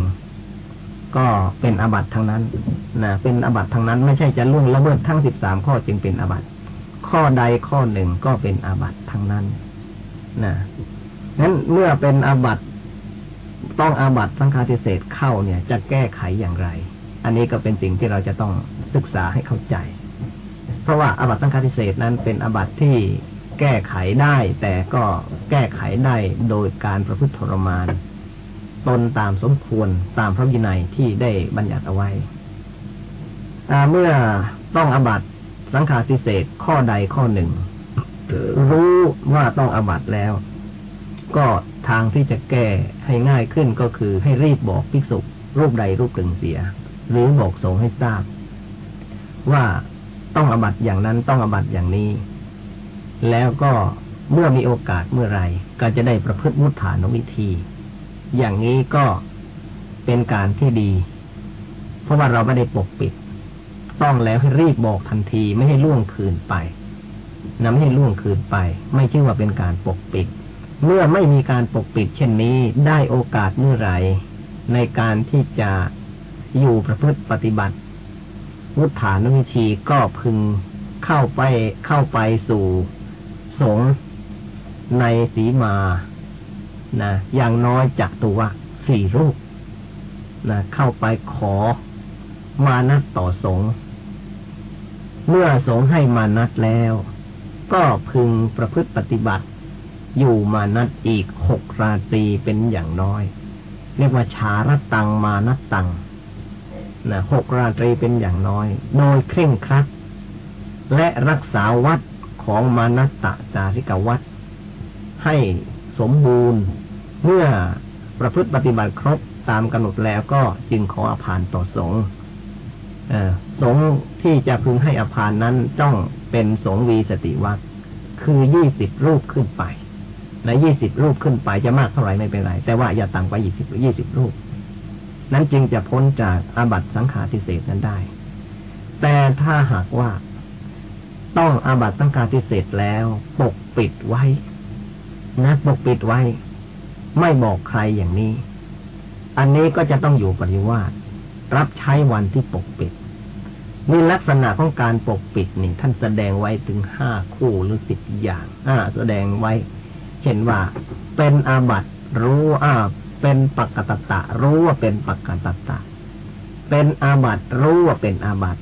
ก็เป็นอบัตทั้งนั้นนะเป็นอบัตทั้งนั้น ไม่ใช่จะล่วงละเมิดทั้งสิบสามข้อจึงเป็นอบัตข้อใดข้อหนึ่งก็เป็นอาบัตทั้งนั้นนะนั้นเมื่อเป็นอาบัตต้องอาบัตสังฆาทิเศษเข้าเนี่ย จะแก้ไขอย่างไร อันนี้ก็เป็นสิ่งที่เราจะต้องศึกษาให้เข้าใจ เพราะว่าอาบัตสังฆาทิเศษนั้นเป็นอาบัตที่แก้ไขได้ แต่ก็แก้ไขได้โดยการประพฤติทรมาน ตนตามสมควรตามพระวินัยที่ได้บัญญัติเอาไว้เมื่อต้องอบัตสังฆาทิเศษข้อใดข้อหนึ่ง รู้ว่าต้องอบัตแล้ว ก็ทางที่จะแก้ให้ง่ายขึ้นก็คือให้รีบบอกภิกษุรูปใดรูปหนึ่งเสีย หรือบอกสงให้ทราบ ว่าต้องอบัตอย่างนั้นต้องอบัตอย่างนี้ แล้วก็เมื่อมีโอกาสเมื่อไรก็จะได้ประพฤติมุตฐานวิธี อย่างนี้ก็เป็นการที่ดี เพราะว่าเราไม่ได้ปกปิด ต้องแล้วให้รีบบอกทันทีไม่ให้ล่วงคืนไปนำให้ล่วงคืนไป ไม่ชื่อว่าเป็นการปกปิด เมื่อไม่มีการปกปิด เช่นนี้ได้โอกาสเมื่อไหร่ในการที่จะอยู่ประพฤติปฏิบัติวุฒานุวิธีก็พึงเข้าไปเข้าไปสู่สงในสีมา นะอย่างน้อยจากตัวสี่รูปนะเข้าไปขอมานัดต่อสงเมื่อสงให้มานัดแล้ว ก็พึงประพฤติปฏิบัติ อยู่มานัดอีกหกราตรีเป็นอย่างน้อย เรียกว่าชารตังมานัดตังนะหกราตรีเป็นอย่างน้อย โดยเคร่งครัด และรักษาวัดของมานัตตจาริกวัดให้สมบูรณ์ เมื่อประพฤติปฏิบัติครบตามกำหนดแล้วก็จึงขออภานต่อสงฆ์สงฆ์ที่จะพึงให้อภานนั้นต้องเป็นสงฆ์วีสติวัดคือยี่สิบรูปขึ้นไปในยี่สิบรูปขึ้นไปจะมากเท่าไหร่ไม่เป็นไร แต่ว่าอย่าต่างไปยี่สิบยี่สิบรูป นั้นจึงจะพ้นจากอาบัติสังขารทิเศษนั้นได้ แต่ถ้าหากว่าต้องอาบัติสังฆาทิเศษแล้ว ปกปิดไว้ นะ ปกปิดไว้ ไม่บอกใครอย่างนี้ อันนี้ก็จะต้องอยู่ปริวาสรับใช้วันที่ปกปิดนี่ลักษณะของการปกปิดนี่ ท่านแสดงไว้ถึงห้าคู่หรือสิบอย่างอ่าแสดงไว้ เช่นว่า เป็นอาบัติรู้อ่าเป็นปักกตตะ รู้ว่าเป็นปักกตตะ เป็นอาบัติรู้ว่าเป็นอาบัติ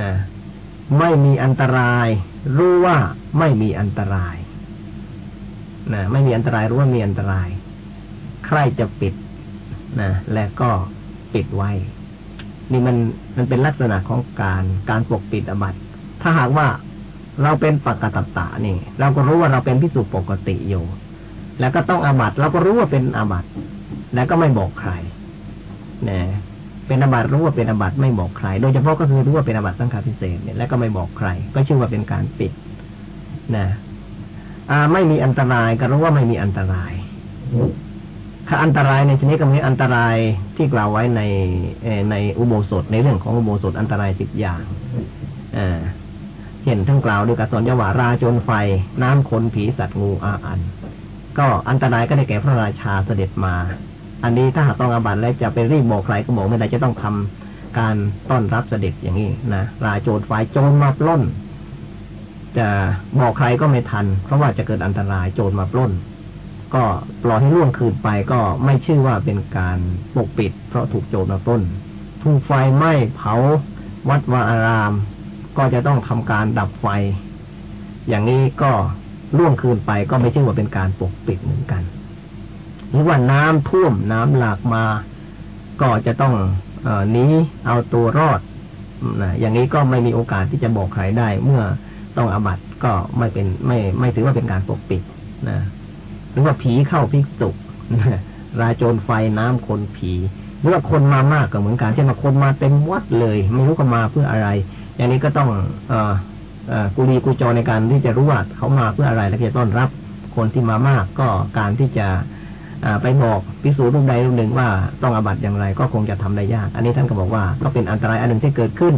นะไม่มีอันตราย รู้ว่าไม่มีอันตราย นะไม่มีอันตรายรู้ว่ามีอันตราย ใครจะปิดนะและก็ปิดไว้ นี่มันมันเป็นลักษณะของการการปกปิดอบัตถ้าหากว่าเราเป็นปกติตะนี่ เราก็รู้ว่าเราเป็นพิสุปกติอยู่ แล้วก็ต้องอาบัตเราก็รู้ว่าเป็นอาบัตแล้วก็ไม่บอกใครนะเป็นอาบัตรู้ว่าเป็นอาบัตไม่บอกใคร โดยเฉพาะก็คือรู้ว่าเป็นอาบัตสังฆาทิเศษเนี่ยแล้วก็ไม่บอกใคร ก็ชื่อว่าเป็นการปิดนะ อ่า ไม่มีอันตรายก็รู้ว่าไม่มีอันตรายถ้าอันตรายในชนิดก็มีอันตรายที่กล่าวไว้ในในอุโบสถในเรื่องของอุโบสถอันตรายสิบอย่างอ่าเช่นทั้งกล่าวด้วยกสอนยวาราจนไฟ น้ำคนผีสัตว์งูอาอัน ก็อันตรายก็ได้แก่พระราชาเสด็จมา อันนี้ถ้าหากต้องอาบัตแล้วจะไปรีบบอกใครก็บอกไม่ได้จะต้องทำการต้อนรับเสด็จอย่างนี้นะราโจรฝ่ายโจรมาปล้น จะบอกใครก็ไม่ทัน เพราะว่าจะเกิดอันตรายโจรมาปล้น ก็ปล่อยให้ล่วงคืนไปก็ไม่ชื่อว่าเป็นการปกปิด เพราะถูกโจรมาปล้น ถูกไฟไหม้เผาวัดวาอาราม ก็จะต้องทำการดับไฟ อย่างนี้ก็ล่วงคืนไปก็ไม่ชื่อว่าเป็นการปกปิดเหมือนกันหรือว่าน้ำท่วมน้ำหลากมา ก็จะต้องอหนีเอาตัวรอดนะอย่างนี้ก็ไม่มีโอกาสที่จะบอกใครได้ เมื่อ ต้องอาบัตก็ไม่เป็นไม่ไม่ถือว่าเป็นการปกปิดนะหรือว่าผีเข้าพิกษุราโจรไฟน้ำคนผีหรือว่าคนมามากก็เหมือนกันเช่นว่าคนมาเต็มวัดเลย ไม่รู้ก็มาเพื่ออะไร อย่างนี้ก็ต้องเออกุลีกุจอในการที่จะรู้ว่าเขามาเพื่ออะไร และจะต้อนรับ คนที่มามากก็การที่จะไปบอกพิสูจน์รูปใดรูปหนึ่งว่าต้องอาบัตอย่างไร ก็คงจะทำได้ยาก อันนี้ท่านก็บอกว่าก็เป็นอันตรายอันหนึ่งที่เกิดขึ้น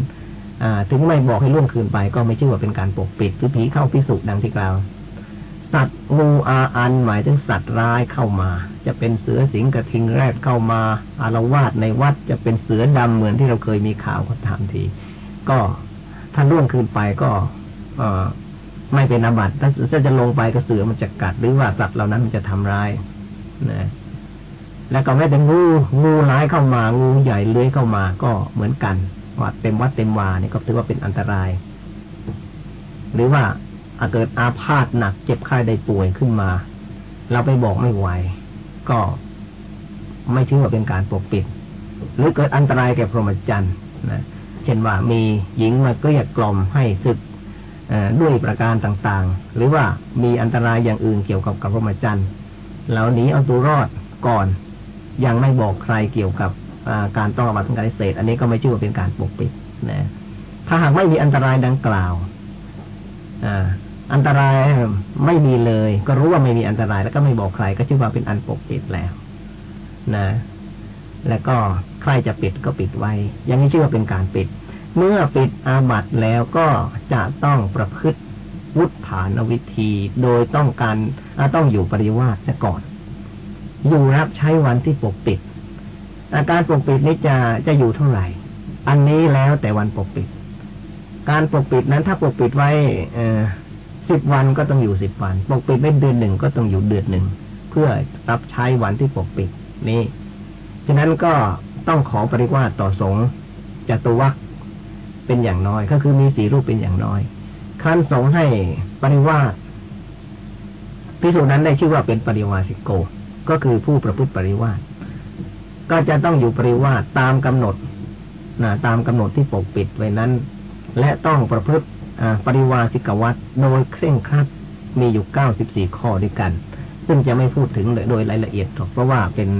ถึงไม่บอกให้ล่วงคืนไป ก็ไม่ชื่อว่าเป็นการปกปิดหรือผีเข้าพิสูจน์ดังที่กล่าว สัตว์งูอาอันหมายถึงสัตว์ร้ายเข้ามา จะเป็นเสือสิงกระทิงแรดเข้ามาอารวาสในวัดจะเป็นเสือดำเหมือนที่เราเคยมีข่าวก็ตามที ก็ท่าล่วงคืนไปก็ เอไม่เป็นอาบัติถ้าจะลงไปก็เสือมันจะกัด หรือว่าสัตว์เหล่านั้นมันจะทำร้ายนะแล้วก็แม้แต่งูงูร้ายเข้ามา งูใหญ่เลื้อยเข้ามาก็เหมือนกัน วัดเต็มวัดเต็มวาเนี่ยก็ถือว่าเป็นอันตราย หรือว่าอาเกิดอาพาธหนัก เจ็บไข้ได้ป่วยขึ้นมา เราไปบอกไม่ไหว ก็ไม่ถือว่าเป็นการปกปิด หรือเกิดอันตรายแก่พรหมจรรย์นะเช่นว่ามีหญิงมาก็อยากกล่อมให้ศึกด้วยประการต่างๆ หรือว่ามีอันตรายอย่างอื่นเกี่ยวกับกับพรหมจรรย์เหล่านี้เอาตัวรอดก่อน ยังไม่บอกใครเกี่ยวกับ การต้องอาบัติของการเศษอันนี้ก็ไม่ชื่อว่าเป็นการปกปิดนะถ้าหากไม่มีอันตรายดังกล่าวอันตรายไม่มีเลย ก็รู้ว่าไม่มีอันตรายแล้วก็ไม่บอกใคร ก็ชื่อว่าเป็นอันปกปิดแล้ว นะ แล้วก็ใครจะปิดก็ปิดไว้ ยังไม่ชื่อว่าเป็นการปิด เมื่อปิดอาบัตแล้วก็จะต้องประพฤติวุฒานวิธี โดยต้องการต้องอยู่ปริวาสก่อน อยู่รับใช้วันที่ปกปิด อาการปกปิดนี้จะจะอยู่เท่าไหร่ อันนี้แล้วแต่วันปกปิด การปกปิดนั้นถ้าปกปิดไว้เอสิบวันก็ต้องอยู่สิบวัน ปกปิดได้เดือนหนึ่งก็ต้องอยู่เดือนหนึ่งเพื่อรับใช้วันที่ปกปิดนี้ฉะนั้นก็ต้องขอปริวาสต่อสงฆ์จตุวักเป็นอย่างน้อย ก็คือมีสีรูปเป็นอย่างน้อยขั้นสงให้ปริวาสพิสูจนั้นได้ชื่อว่าเป็นปริวาสิโก ก็คือผู้ประพฤติปริวาส ก็จะต้องอยู่ปริวาสตามกำหนดนะตามกำหนดที่ปกปิดไว้นั้น และต้องประพฤติปริวาสิกวัตโดยเคร่งครัดมีอยู่เก้าสิบสี่ข้อด้วยกัน ซึ่งจะไม่พูดถึงโดยรายละเอียดหรอกเพราะว่าเป็น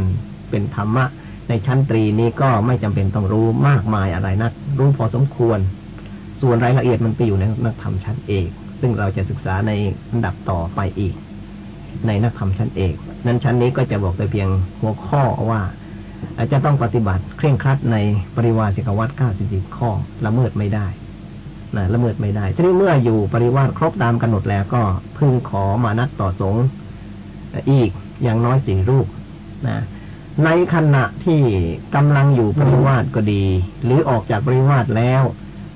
เป็นธรรมะ ในชั้นตรีนี้ก็ไม่จำเป็นต้องรู้มากมายอะไรนัก รู้พอสมควร ส่วนรายละเอียดมันไปอยู่ในนักธรรมชั้นเอก ซึ่งเราจะศึกษาในอันดับต่อไปอีก ในนักธรรมชั้นเอก นั้นชั้นนี้ก็จะบอกแต่เพียงหัวข้อว่า อาจจะต้องปฏิบัติเคร่งครัดในปริวาสิกวัตเก้าสิบข้อละเมิดไม่ได้นะละเมิดไม่ได้ทีนี้เมื่ออยู่ปริวาสครบตามกำหนดแล้วก็พึงขอมานัดต่อสงฆ์อีกอย่างน้อยสี่รูปนะในขณะที่กำลังอยู่ปริวาสก็ดี หรือออกจากปริวาสแล้ว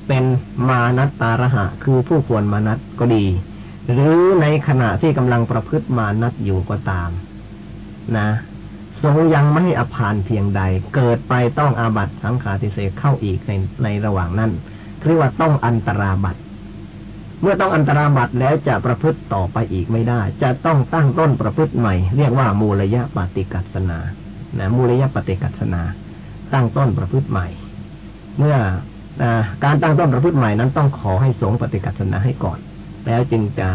เป็นมานัตตาระหะ คือผู้ควรมานัดก็ดี หรือในขณะที่กำลังประพฤติมานัดอยู่ก็ตาม นะ ทรงยังไม่อภานเพียงใด เกิดไปต้องอาบัตสังขาติเศษเข้าอีกในในระหว่างนั้นเรียกว่าต้องอันตราบัตเมื่อต้องอันตราบัตแล้วจะประพฤติต่อไปอีกไม่ได้ จะต้องตั้งต้นประพฤติใหม่ เรียกว่ามูลยะปฏิกัสนานะมูลยะปฏิกัสนา ตั้งต้นประพฤติใหม่ เมื่ออการตั้งต้นประพฤติใหม่นั้นต้องขอให้สงปฏิกัสนาให้ก่อน แล้วจึงจะ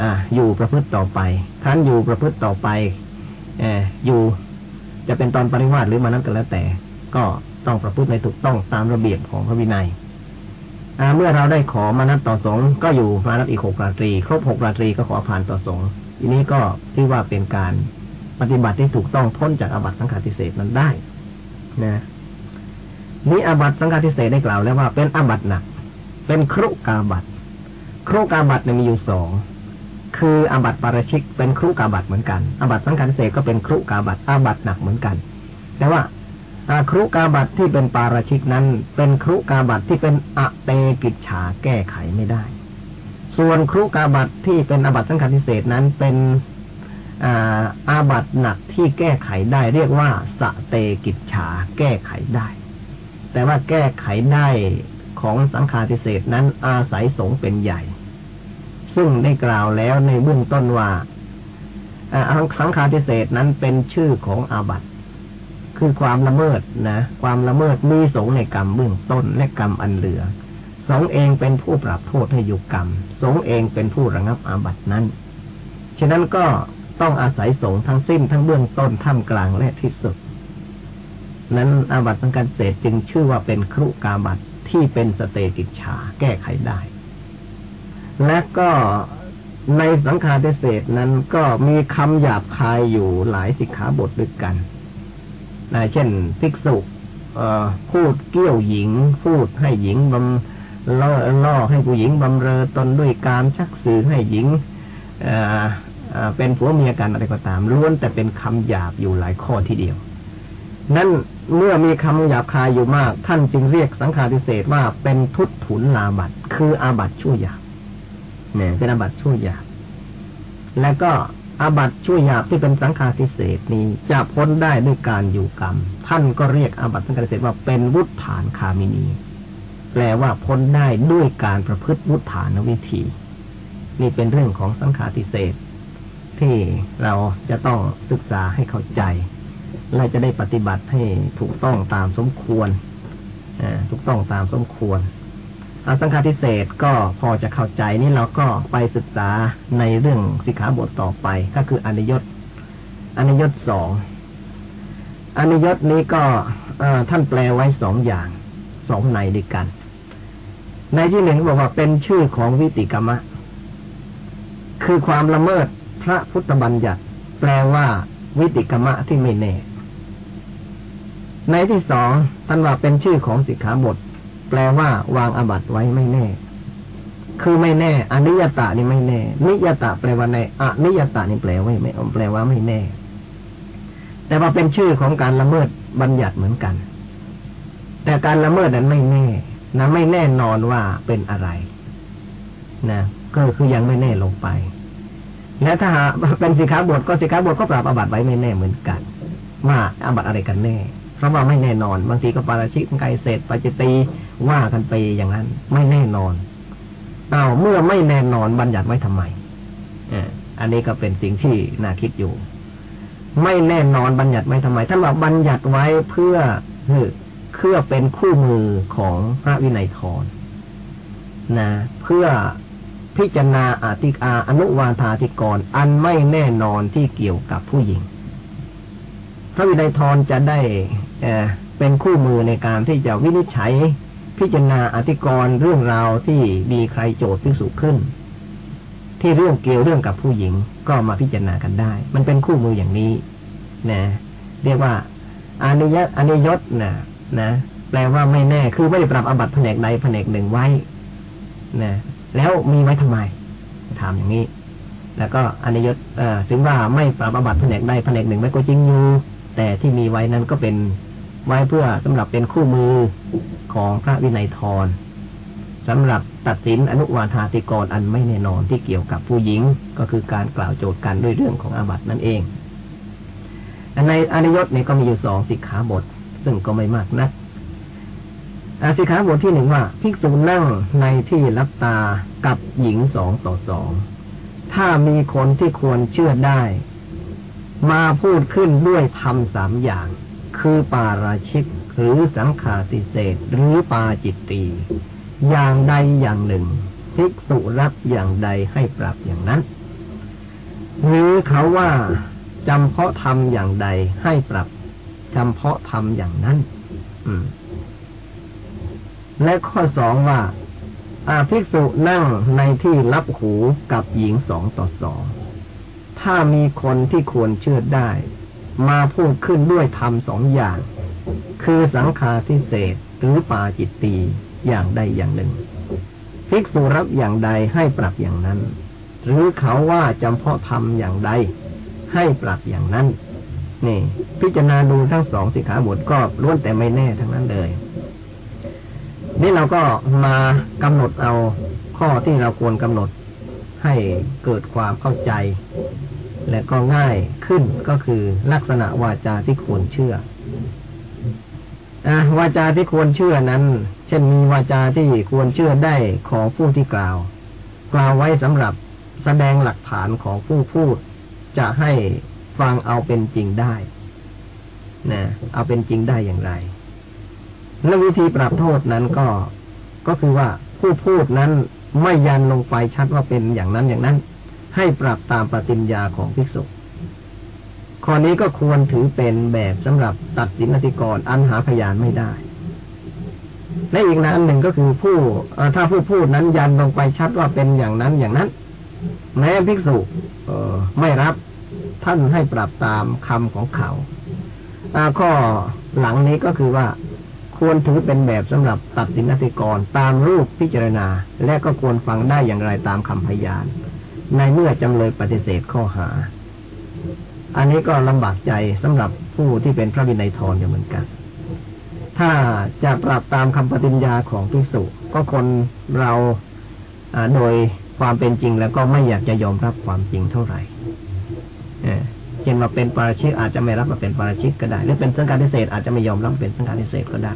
ออยู่ประพฤติต่อไปท่านอยู่ประพฤติต่อไป ออยู่ จะเป็นตอนปริวาสหรือมานั้นก็แล้วแต่ ก็ต้องประพฤติในถูกต้องตามระเบียบของพระวินัยเมื่อเราได้ขอมานัดต่อสงก็อยู่มานัดอีกหกราตรี ครบหกราตรีก็ขอผ่านต่อสงทีนี้ก็ที่ว่าเป็นการปฏิบัติที่ถูกต้องพ้นจากอาบัติสังฆาทิเศษนั้นได้นะนี้อาบัติสังฆาทิเศษได้กล่าวแล้วว่าเป็นอาบัติหนัก เป็นครุกาบัติครุกาบัติมีอยู่สอง คืออาบัติปาราชิกเป็นครุกาบัตเหมือนกันอาบัติสังฆาทิเศษก็เป็นครุกาบัตอาบัติหนักเหมือนกัน แต่ว่าอาครุกาบัตที่เป็นปาราชิกนั้น เป็นครุกาบัตที่เป็นอเตกิจฉาแก้ไขไม่ได้ ส่วนครุกาบัตที่เป็นอาบัตสังฆาทิเศษนั้นเป็นอาบัตหนักที่แก้ไขได้ เรียกว่าสเตกิจฉาแก้ไขได้ แต่ว่าแก้ไขได้ของสังฆาทิเศษนั้นอาศัยสงเป็นใหญ่ ซึ่งได้กล่าวแล้วในเบื้องต้นว่าสังฆาทิเศษนั้นเป็นชื่อของอาบัติคือความละเมิดนะ ความละเมิดมีสงในกรรมเบื้องต้นและกรรมอันเหลือ สงเองเป็นผู้ปรับโทษให้อยู่กรรม สงเองเป็นผู้ระงับอาบัตินั้น ฉะนั้นก็ต้องอาศัยสงทั้งสิ้นทั้งเบื้องต้นท่ามกลางและที่สุด นั้นอาบัติสังการเศษจึงชื่อว่าเป็นครุกาบัติที่เป็นสเตกิจฉาแก้ไขได้ และก็ในสังฆาเศษนั้นก็มีคำหยาบคายอยู่หลายสิกขาบทด้วยกันนะเช่นภิกษุพูดเกี้ยวหญิง พูดให้หญิงบำล่อล่อให้ผู้หญิงบำเรอตนด้วยการชักสื่อให้หญิงเป็นผัวเมียกันอะไรก็ตามล้วนแต่เป็นคำหยาบอยู่หลายข้อทีเดียว นั่นเมื่อมีคำหยาบคายอยู่มาก ท่านจึงเรียกสังฆาทิเศษว่าเป็นทุตถุนลาบัตคืออาบัตชั่วหยาบ เนี่ยเป็นอาบัตชั่วหยาบแล้วก็อาบัตช่วยหยาบที่เป็นสังฆาทิเศษนี้จะพ้นได้ด้วยการอยู่กรรม ท่านก็เรียกอาบัตสังฆาทิเศษว่าเป็นวุฒฐานคามินี แปลว่าพ้นได้ด้วยการประพฤติวุฒฐานวิธี นี่เป็นเรื่องของสังฆาทิเศษที่เราจะต้องศึกษาให้เข้าใจ และจะได้ปฏิบัติให้ถูกต้องตามสมควรถูกต้องตามสมควร อสังฆาทิเศษก็พอจะเข้าใจนี่เราก็ไปศึกษาในเรื่องสิกขาบทต่อไป ก็คืออนิยตอนิยตสองอนิยตนี้ก็ท่านแปลไว้สองอย่างสองในด้วยกัน ในที่หนึ่งบอกว่าเป็นชื่อของวิติกรรมะ คือความละเมิดพระพุทธบัญญัติ แปลว่าวิติกรรมะที่ไม่แน่ในที่สองท่านว่าเป็นชื่อของสิกขาบท ลว่าวางอบัตไว้ไม่แน่ คือไม่แน่ อนิยตานี่ไม่แน่ นิยตาแปลว่าในอนิยตานี่แปลว่าไม่แปลว่าไม่แน่ แต่ว่าเป็นชื่อของการละเมิดบัญญัติเหมือนกัน แต่การละเมิดนั้นไม่แน่นะไม่แน่นอนว่าเป็นอะไร นะก็คือยังไม่แน่ลงไป และถ้าหาเป็นสิกขาบทก็สิกขาบทก็ปรับอบัตไว้ไม่แน่เหมือนกันว่าอบัตอะไรกันแน่ ราะว่าไม่แน่นอนบางทีก็ปาราชิกไกเศษปัจจตีว่ากันไปอย่างนั้น ไม่แน่นอนเอาเมื่อไม่แน่นอนบัญญัติไว้ทำไมอันนี้ก็เป็นสิ่งที่น่าคิดอยู่ ไม่แน่นอนบัญญัติไว้ทำไมท่านบอกบัญญัติไว้เพื่อเพื่อเป็นคู่มือของพระวินัยทรนะเพื่อพิจารณาอาติกาอนุวาธาธิกร อันไม่แน่นอนที่เกี่ยวกับผู้หญิง พระวินัยทรจะได้เเป็นคู่มือในการที่จะวินิจฉัยพิจารณาอธิกรณ์เรื่องราวที่มีใครโจทย์พิสูจขึ้น ที่เรื่องเกี่ยวเรื่องกับผู้หญิงก็มาพิจารณากันได้ มันเป็นคู่มืออย่างนี้นะเรียกว่าอานิยตอานิยตนะนะแปลว่าไม่แน่คือไม่ได้ปรับอบัตแผนกใดแผนกหนึ่งไว้นะแล้วมีไว้ทำไมถามอย่างนี้ แล้วก็อนิยตเอ่อถึงว่าไม่ปรับอบัตแผนกใดแผนกหนึ่งไม่ก็จริงอยู่ แต่ที่มีไว้นั้นก็เป็นไว้เพื่อสำหรับเป็นคู่มือของพระวินัยทรสำหรับตัดสินอนุวาธาติกรอันไม่แน่นอนที่เกี่ยวกับผู้หญิงก็คือการกล่าวโจทย์กันด้วยเรื่องของอาบัตินั่นเองอในอนิยตเนี่ยก็มีอยู่สองสิกขาบท ซึ่งก็ไม่มากนักสิขาบทที่หนึ่งว่าภิกษุนั่งในที่รับตากับหญิงสองต่อสองถ้ามีคนที่ควรเชื่อได้ มาพูดขึ้นด้วยทำสามอย่าง คือปาราชิก หรือสังขาติเศษหรือปาจิตตี อย่างใดอย่างหนึ่งภิกษุรับอย่างใดให้ปรับอย่างนั้น หรือเขาว่าจำเพาะทำอย่างใดให้ปรับจำเพาะทำอย่างนั้น อืม และข้อสองว่าอาภิกษุนั่งในที่รับหูกับหญิงสองต่อสอง ถ้ามีคนที่ควรเชื่อได้ มาพูดขึ้นด้วยธรรมสองอย่าง คือสังขาทิเศษหรือปาจิตตีอย่างใดอย่างหนึ่งภิกษุรับอย่างใดให้ปรับอย่างนั้น หรือเขาว่าจำเพาะทำอย่างใด ให้ปรับอย่างนั้น นี่ พิจารณาดูทั้งสองสิขาบทก็ล้วนแต่ไม่แน่ทั้งนั้นเลย นี่เราก็มากำหนดเอาข้อที่เราควรกำหนดให้เกิดความเข้าใจ และก็ง่ายขึ้นก็คือลักษณะวาจาที่ควรเชื่ออวาจาที่ควรเชื่อนั้น เช่นมีวาจาที่ควรเชื่อได้ของผู้ที่กล่าว กล่าวไว้สำหรับแสดงหลักฐานของผู้พูด จะให้ฟังเอาเป็นจริงได้นะเอาเป็นจริงได้อย่างไร และวิธีปรับโทษนั้นก็ก็คือว่าผู้พูดนั้นไม่ยันลงไปชัดว่าเป็นอย่างนั้นอย่างนั้น ให้ปรับตามปฏิญญาของภิกษุ ข้อนี้ก็ควรถือเป็นแบบสำหรับตัดสินอธิกรอันหาพยานไม่ได้ และอีกนั้นหนึ่งก็คือผู้ถ้าผู้พูดนั้นยันลงไปชัดว่าเป็นอย่างนั้นอย่างนั้น แม้ภิกษุเออไม่รับท่านให้ปรับตามคำของเขาข้อหลังนี้ก็คือว่าควรถือเป็นแบบสำหรับตัดสินอธิกรตามรูปพิจารณา และก็ควรฟังได้อย่างไรตามคำพยาน ในเมื่อจำเลยปฏิเสธข้อหา อันนี้ก็ลำบากใจสำหรับผู้ที่เป็นพระวินัยทรอยู่เหมือนกัน ถ้าจะปรับตามคำปฏิญญาของภิกษุ ก็คนเราโดยความเป็นจริงแล้วก็ไม่อยากจะยอมรับความจริงเท่าไหร่เช่นมาเป็นปาราชิกอาจจะไม่รับมาเป็นปาราชิกก็ได้ หรือเป็นสังการทิเศษอาจจะไม่ยอมรับเป็นสังการทิเศษก็ได้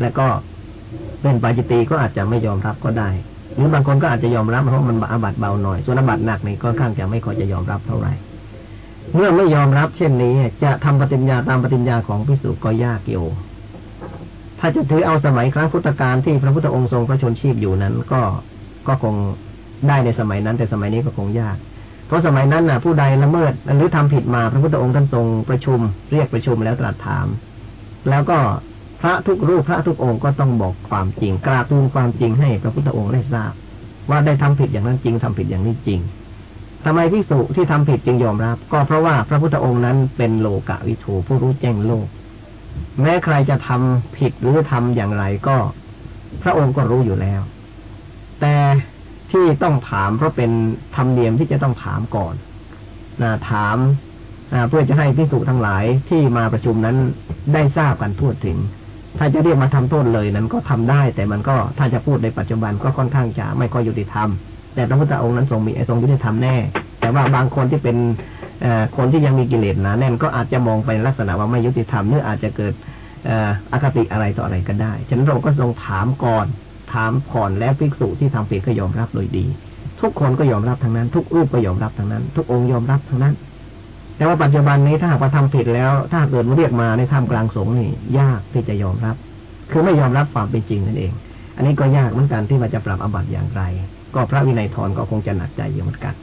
และก็เป็นปาจิตีก็อาจจะไม่ยอมรับก็ได้ หรือบางคนก็อาจจะยอมรับเพราะมันอาบัตเบาหน่อย ส่วนอาบัตหนักนี่ก็ข้างจะไม่ค่อยจะยอมรับเท่าไหร่ เมื่อไม่ยอมรับเช่นนี้ จะทำปฏิญญาตามปฏิญญาของพิสุก็ยากอยู่ ถ้าจะถือเอาสมัยครั้งพุทธกาลที่พระพุทธองค์ทรงพระชนชีพอยู่นั้น ก็ก็คงได้ในสมัยนั้น แต่สมัยนี้ก็คงยาก เพราะสมัยนั้นน่ะ ผู้ใดละเมิดหรือทำผิดมาพระพุทธองค์ท่านทรงประชุม เรียกประชุมแล้วตรัสถาม แล้วก็ พระทุกรูปพระทุกองค์ก็ต้องบอกความจริง กราบทูลความจริงให้พระพุทธองค์ได้ทราบ ว่าได้ทำผิดอย่างนั้นจริงทำผิดอย่างนี้จริงทำไมพิสุที่ทำผิดจึงยอมรับ ก็เพราะว่าพระพุทธองค์นั้นเป็นโลกะวิถูผู้รู้แจ้งโลก แม้ใครจะทำผิดหรือทำอย่างไรก็ พระองค์ก็รู้อยู่แล้ว แต่ที่ต้องถามเพราะเป็นธรรมเนียมที่จะต้องถามก่อนนะถามเพื่อจะให้พิสุทั้งหลายที่มาประชุมนั้นได้ทราบกันทั่วถึง ถ้าจะเรียกมาทำโทษเลยนั้นก็ทำได้ แต่มันก็ถ้าจะพูดในปัจจุบันก็ค่อนข้างจะไม่ค่อยยุติธรรม แต่พระพุทธองค์นั้นทรงมีทรงยุติธรรมแน่ แต่ว่าบางคนที่เป็นคนที่ยังมีกิเลสหนาแน่นก็อาจจะมองไปลักษณะว่าไม่ยุติธรรมหรืออาจจะเกิดอคติอะไรต่ออะไรก็ได้ ฉะนั้นเราก็ทรงถามก่อน ถามผ่อนและภิกษุที่ทำผิดก็ยอมรับโดยดี ทุกคนก็ยอมรับทั้งนั้น ทุกรูปก็ยอมรับทั้งนั้น ทุกองค์ยอมรับทั้งนั้น แต่ว่าปัจจุบันนี้ถ้าหากว่าทำผิดแล้ว ถ้าเกิดมาเรียกมาในท่ามกลางสงฆ์นี่ ยากที่จะยอมรับ คือไม่ยอมรับความเป็นจริงนั่นเอง อันนี้ก็ยากเหมือนกันที่มันจะปรับอบัติอย่างไร ก็พระวินัยทรก็คงจะหนักใจอยู่เหมือนกัน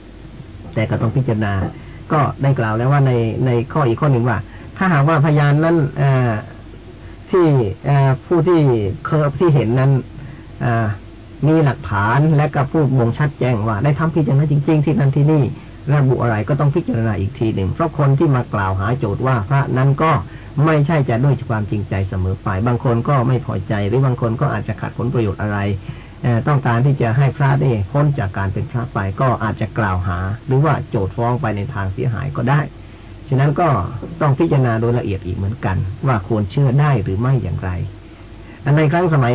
แต่ก็ต้องพิจารณา ก็ได้กล่าวแล้วว่าในในข้ออีกข้อหนึ่งว่า ถ้าหากว่าพยานนั้นอที่ผู้ที่เคยที่เห็นนั้นมีหลักฐานและก็พูดมงชัดแจ้งว่า ได้ทำผิดอย่างนั้นจริง ๆ ที่นั่นที่นี่ ระบุอะไรก็ต้องพิจารณาอีกทีหนึ่ง เพราะคนที่มากล่าวหาโจทย์ว่าพระนั้นก็ไม่ใช่จะด้วยความจริงใจเสมอไป บางคนก็ไม่พอใจ หรือบางคนก็อาจจะขัดผลประโยชน์อะไรต้องการที่จะให้พระได้พ้นจากการเป็นพระไปก็อาจจะกล่าวหา หรือว่าโจทย์ฟ้องไปในทางเสียหายก็ได้ ฉะนั้นก็ต้องพิจารณาโดยละเอียดอีกเหมือนกัน ว่าควรเชื่อได้หรือไม่อย่างไรในครั้งสมัย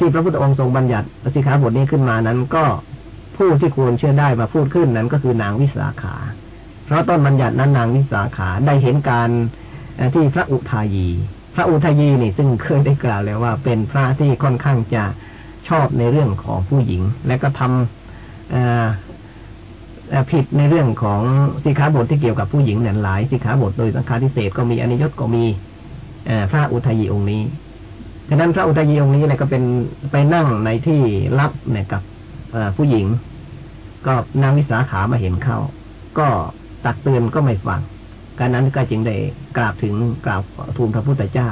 ที่พระพุทธองค์ทรงบัญญัติสิกขาบทนี้ขึ้นมานั้นก็ ผู้ที่ควรเชื่อได้มาพูดขึ้นนั้นก็คือนางวิสาขา เพราะต้นบัญญัตินั้นนางวิสาขาได้เห็นการที่พระอุทายี พระอุทายีนี่ซึ่งเคยได้กล่าวแล้วว่า เป็นพระที่ค่อนข้างจะชอบในเรื่องของผู้หญิง และก็ทำผิดในเรื่องของสิกขาบทที่เกี่ยวกับผู้หญิงนี่ยหลายสิกขาบทโดยสังฆาทิเศษก็มีอนิยตก็มีพระอุทายีองค์นี้ฉะนั้นพระอุทายีองค์นี้เนี่ยก็เป็นไปนั่งในที่รับเนี่ยกับ ผู้หญิง ก็นางวิสาขามาเห็นเข้า ก็ตักเตือนก็ไม่ฟังการนั้นก็จึงได้กราบถึงกราบทูลพระพุทธเจ้า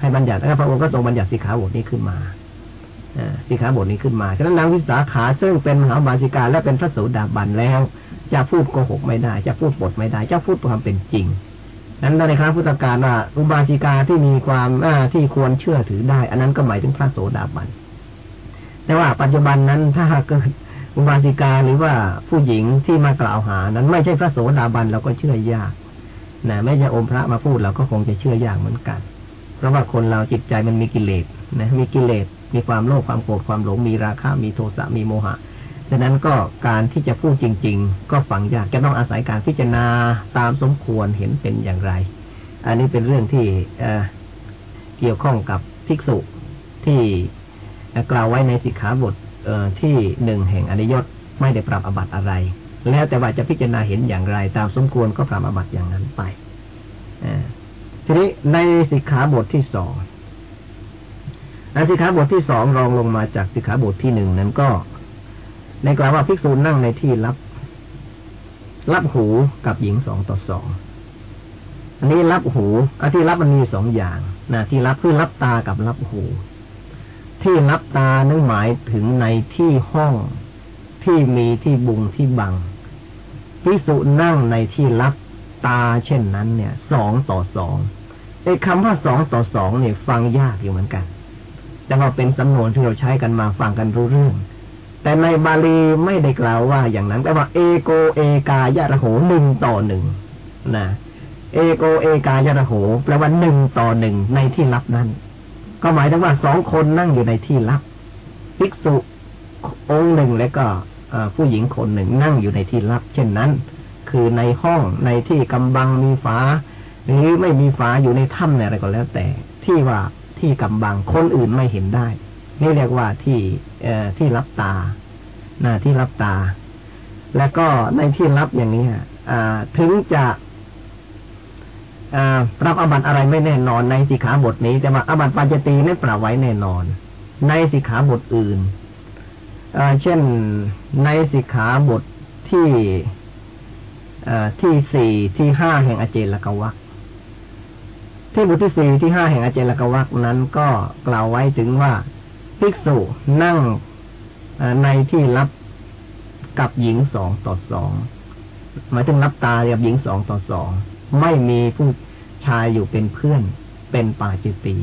ให้บัญญัติแล้วพระองค์ก็ทรงบัญญัติสิกขาบทนี้ขึ้นมาสิกขาบทนี้ขึ้นมา ฉะนั้นนางวิสาขาซึ่งเป็นมหาบาสิกาและเป็นพระโสดาบันแล้ว จะพูดโกหกไม่ได้ จะพูดบทไม่ได้ จะพูดความเป็นจริง นั้นในครั้งพุทธกาลว่าอุบาสิกาที่มีความที่ควรเชื่อถือได้ อันนั้นก็หมายถึงพระโสดาบัน แต่ว่าปัจจุบันนั้นถ้าเกิดอุบาสิกาหรือว่าผู้หญิงที่มากล่าวหา นั้นไม่ใช่พระโสดาบันเราก็เชื่อยากนะไม่ใช่อมพระมาพูดเราก็คงจะเชื่อยากเหมือนกัน เพราะว่าคนเราจิตใจมันมีกิเลสนะมีกิเลสมีความโลภความโกรธความหลงมีราคะมีโทสะมีโมหะดังนั้นก็การที่จะพูดจริง ๆ ก็ฝังยากจะต้องอาศัยการพิจารณาตามสมควรเห็นเป็นอย่างไร อันนี้เป็นเรื่องที่เกี่ยวข้องกับภิกษุที่ กล่าวไว้ในสิกขาบทที่หนึ่งแห่งอนิยตไม่ได้ปรับอบัตอะไร แล้วแต่ว่าจะพิจารณาเห็นอย่างไร ตามสมควรก็ปรับอบัตอย่างนั้นไปทีนี้ในสิกขาบทที่สองในสิกขาบทที่สองรองลงมาจากสิกขาบทที่หนึ่งนั้นก็ในกล่าวว่าภิกษุนั่งในที่รับ รับหูกับหญิงสองต่อสองอันนี้รับหูอันที่รับมันมีสองอย่างนะที่รับคือรับตากับรับหู ที่รับตานั้นหมายถึงในที่ห้องที่มีที่บุงที่บังพิสุนั่งในที่รับตาเช่นนั้น เนี่ยสองต่อสองไอ้คำว่าสองต่อสองเนี่ย ฟังยากอยู่เหมือนกัน แต่ว่าเป็นสำนวนที่เราใช้กันมาฟังกันรู้เรื่อง แต่ในบาลีไม่ได้กล่าวว่าอย่างนั้น แต่ว่า เอโกเอกายะระโหหนึ่งต่อหนึ่งนะเอโกเอกายะระโหแปลว่าหนึ่งต่อหนึ่งในที่รับนั้น ก็หมายถึงว่าสองคนนั่งอยู่ในที่ลับภิกษุองค์หนึ่งและก็ผู้หญิงคนหนึ่งนั่งอยู่ในที่ลับ เช่นนั้น คือในห้องในที่กำบังมีฝาหรือไม่มีฝาอยู่ในถ้ำอะไรก็แล้ว แต่ ที่ว่าที่กำบังคนอื่นไม่เห็นได้ นี่เรียกว่าที่ที่รับตาหน้าที่รับตา แล้วก็ในที่รับอย่างนี้ถึงจะ รับอบัตอะไรไม่แน่นอนในสิกขาบทนี้ แต่ว่าอบัตปัญจตีไม่ปรับไว้แน่นอน ในสิกขาบทอื่นเช่นในสิกขาบทที่ที่สี่ที่ห้าแห่งอเจลกวักที่บทที่สี่ที่ห้าแห่งอเจลกวักนั้นก็กล่าวไว้ถึงว่าภิกษุนั่งในที่รับกับหญิงสองต่อสองหมายถึงรับตากับหญิงสองต่อสอง ไม่มีผู้ชายอยู่เป็นเพื่อนเป็นปาจิตี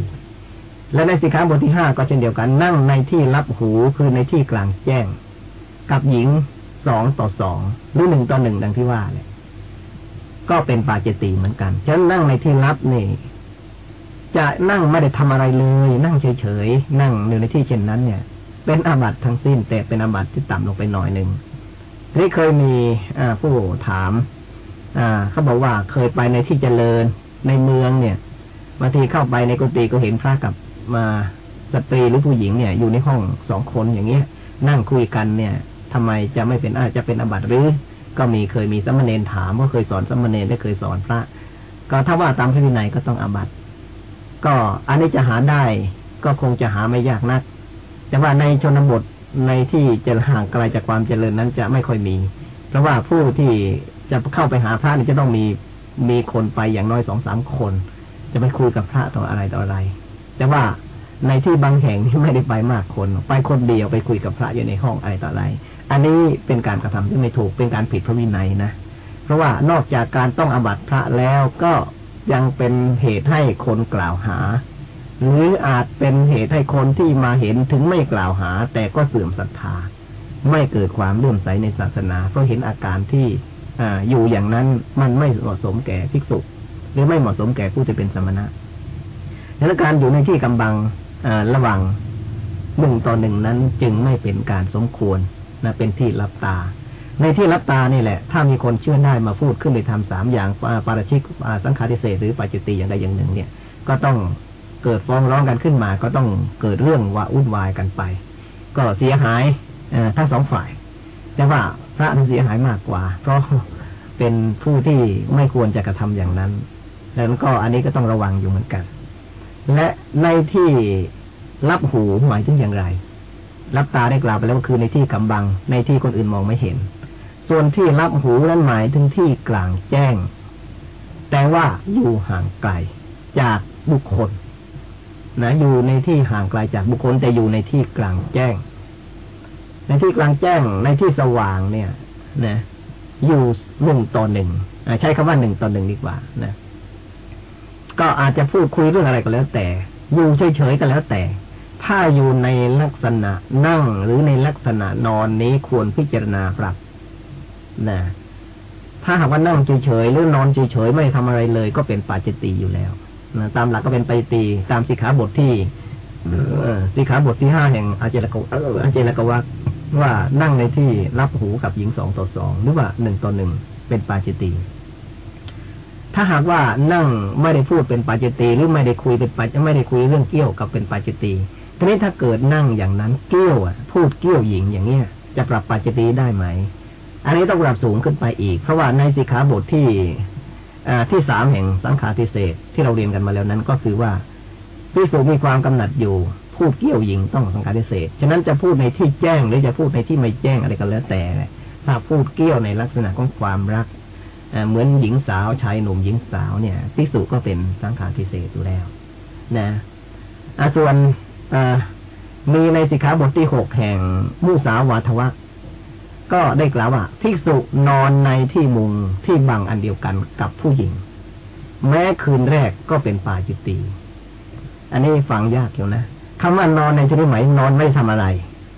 และในสิกขาบทที่ห้าก็เช่นเดียวกันนั่งในที่รับหูคือในที่กลางแจ้ง กับหญิงสองต่อสองหรือหนึ่งต่อหนึ่งดังที่ว่าเนี่ยก็เป็นปาจิตีเหมือนกันฉะนั้นนั่งในที่รับนี่จะนั่งไม่ได้ทำอะไรเลย นั่งเฉยๆนั่งอยู่ในที่เช่นนั้นเนี่ย เป็นอาบัติทั้งสิ้น แต่เป็นอาบัติที่ต่ำลงไปหน่อยหนึ่งนี่เคยมีผู้ถาม เขาบอกว่าเคยไปในที่เจริญในเมืองเนี่ยบางทีเข้าไปในกุฏิก็เห็นพระกับมาสตรีหรือผู้หญิงเนี่ย อยู่ในห้องสองคนอย่างเงี้ย นั่งคุยกันเนี่ยทำไมจะไม่เป็นอาจจะเป็นอบัติหรือ ก็มีเคยมีสัมมเนนถามว่าเคยสอนสัมมเนนได้เคยสอนพระ ก็ถ้าว่าตามพระวินัยก็ต้องอบัติก็อันนี้จะหาได้ก็คงจะหาไม่ยากนัก แต่ว่าในชนบทในที่จะห่างไกลจากความเจริญนั้นจะไม่ค่อยมี เพราะว่าผู้ที่ จะเข้าไปหาพระนี่จะต้องมีมีคนไปอย่างน้อยสองสามคน จะไปคุยกับพระต่ออะไรต่ออะไร แต่ว่าในที่บางแห่งที่ไม่ได้ไปมากคน ไปคนเดียวไปคุยกับพระอยู่ในห้องอะไรต่ออะไร อันนี้เป็นการกระทำที่ไม่ถูกเป็นการผิดพระวินัยนะ เพราะว่านอกจากการต้องอบัตพระแล้วก็ยังเป็นเหตุให้คนกล่าวหา หรืออาจเป็นเหตุให้คนที่มาเห็นถึงไม่กล่าวหา แต่ก็เสื่อมศรัทธา ไม่เกิดความเลื่อมใสในศาสนาเพราะเห็นอาการที่ ออยู่อย่างนั้นมันไม่เหมาะสมแก่ภิกษุหรือไม่เหมาะสมแก่ผู้ที่เป็นสมณะและการอยู่ในที่กำบังระหว่างหนึ่งต่อหนึ่งนั้นจึงไม่เป็นการสมควรนะเป็นที่รับตา ในที่รับตานี่แหละ ถ้ามีคนเชื่อได้มาพูดขึ้นไปทำสามอย่างปาราชิกสังขารติเศษหรือปัจจิตีอย่างใดอย่างหนึ่ง เนี่ย ก็ต้องเกิดฟ้องร้องกันขึ้นมา ก็ต้องเกิดเรื่องว่าวุ่นวายกันไป ก็เสียหายทั้งสองฝ่าย แต่ว่า พระนั้นเสียหายมากกว่า เพราะเป็นผู้ที่ไม่ควรจะกระทำอย่างนั้น แล้วก็อันนี้ก็ต้องระวังอยู่เหมือนกัน และในที่รับหูหมายถึงอย่างไร รับตาได้กล่าวไปแล้วคือในที่กำบัง ในที่คนอื่นมองไม่เห็น ส่วนที่รับหูนั้นหมายถึงที่กลางแจ้ง แต่ว่าอยู่ห่างไกลจากบุคคล นะอยู่ในที่ห่างไกลจากบุคคลแต่อยู่ในที่กลางแจ้ง ในที่กลางแจ้งในที่สว่างเนี่ยนะอยู่หนึ่งต่อหนึ่งใช้คำว่าหนึ่งต่อหนึ่งดีกว่านะก็อาจจะพูดคุยเรื่องอะไรก็แล้วแต่ อยู่เฉยๆก็แล้วแต่ ถ้าอยู่ในลักษณะนั่งหรือในลักษณะนอนนี้ควรพิจารณาปรับนะถ้าหากว่านั่งเฉยๆหรือนอนเฉยๆไม่ทำอะไรเลย ก็เป็นปาจิตีอยู่แล้วนะตามหลักก็เป็นปาจิตีตามสิกขาบทที่สิกขาบทที่ห้าแห่งอาเจรกอาเจรกวัก ว่านั่งในที่รับหูกับหญิงสองต่อสองหรือว่าหนึ่งต่อหนึ่งเป็นปาจิตี ถ้าหากว่านั่งไม่ได้พูดเป็นปาจิตีหรือไม่ได้คุยเป็นปาไม่ได้คุยเรื่องเกี่ยวกับเป็นปาจิตีทีนี้ถ้าเกิดนั่งอย่างนั้นเกี่ยวอะ พูดเกี่ยวหญิงอย่างเนี้ยจะปรับปาจิตีได้ไหม อันนี้ต้องปรับสูงขึ้นไปอีก เพราะว่าในสิกขาบทที่อที่สามแห่งสังขารทิเศษที่เราเรียนกันมาแล้วนั้นก็คือว่าพิสูจมีความกำหนัดอยู่ พูดเกี่ยวหญิงต้องสังการเศษ ฉะนั้นจะพูดในที่แจ้งหรือจะพูดในที่ไม่แจ้งอะไรก็แล้วแต่ถ้าพูดเกี่ยวในลักษณะของความรักเหมือนหญิงสาวชายหนุ่มหญิงสาวเนี่ยพิสูจก็เป็นสังขารพิเศษอยู่แล้ว นะส่วนมีในสิกขาบทที่หกแห่งมุสาวาทวะ ก็ได้กล่าวว่าภิกษุนอนในที่มุงที่บังอันเดียวกันกับผู้หญิง แม้คืนแรกก็เป็นป่าจิตตี อันนี้ฟังยากอยู่นะ คำว่านอนในที่นี้หมายนอนไม่ทำอะไร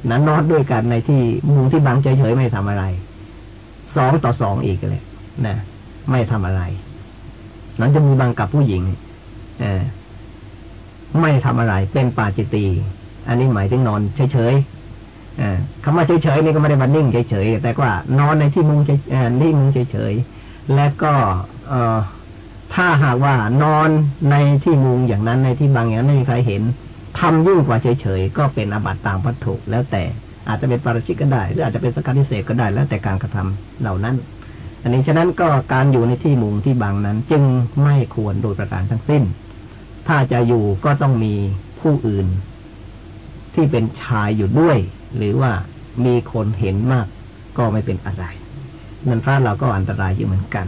นะนอนด้วยกันในที่มุมที่บางเฉยๆไม่ทำอะไรสองต่อสองอีกเลยนะไม่ทำอะไร นั้นจะมีบางกับผู้หญิงเออไม่ทำอะไร เป็นปาจิตี อันนี้หมายถึงนอนเฉยๆอคำว่าเฉยๆนี่ก็ไม่ได้มานิ่งเฉยๆแต่ว่านอนในที่มุงเฉยนี่มุงเฉยๆและก็เออถ้าหากว่านอนในที่มุงอย่างนั้นในที่บางอย่างนั้นไม่มีใครเห็น ทำยิ่งกว่าเฉยๆก็เป็นอาบัติตามวัตถุแล้วแต่อาจจะเป็นปาราชิกก็ได้ หรืออาจจะเป็นสกัดทิเศษก็ได้แล้วแต่การกระทำเหล่านั้น อันนี้ฉะนั้นก็การอยู่ในที่มุงที่บางนั้น จึงไม่ควรโดยประการทั้งสิ้น ถ้าจะอยู่ก็ต้องมีผู้อื่น ที่เป็นชายอยู่ด้วย หรือว่ามีคนเห็นมากก็ไม่เป็นอะไรนั่นพระเราก็อันตรายอยู่เหมือนกัน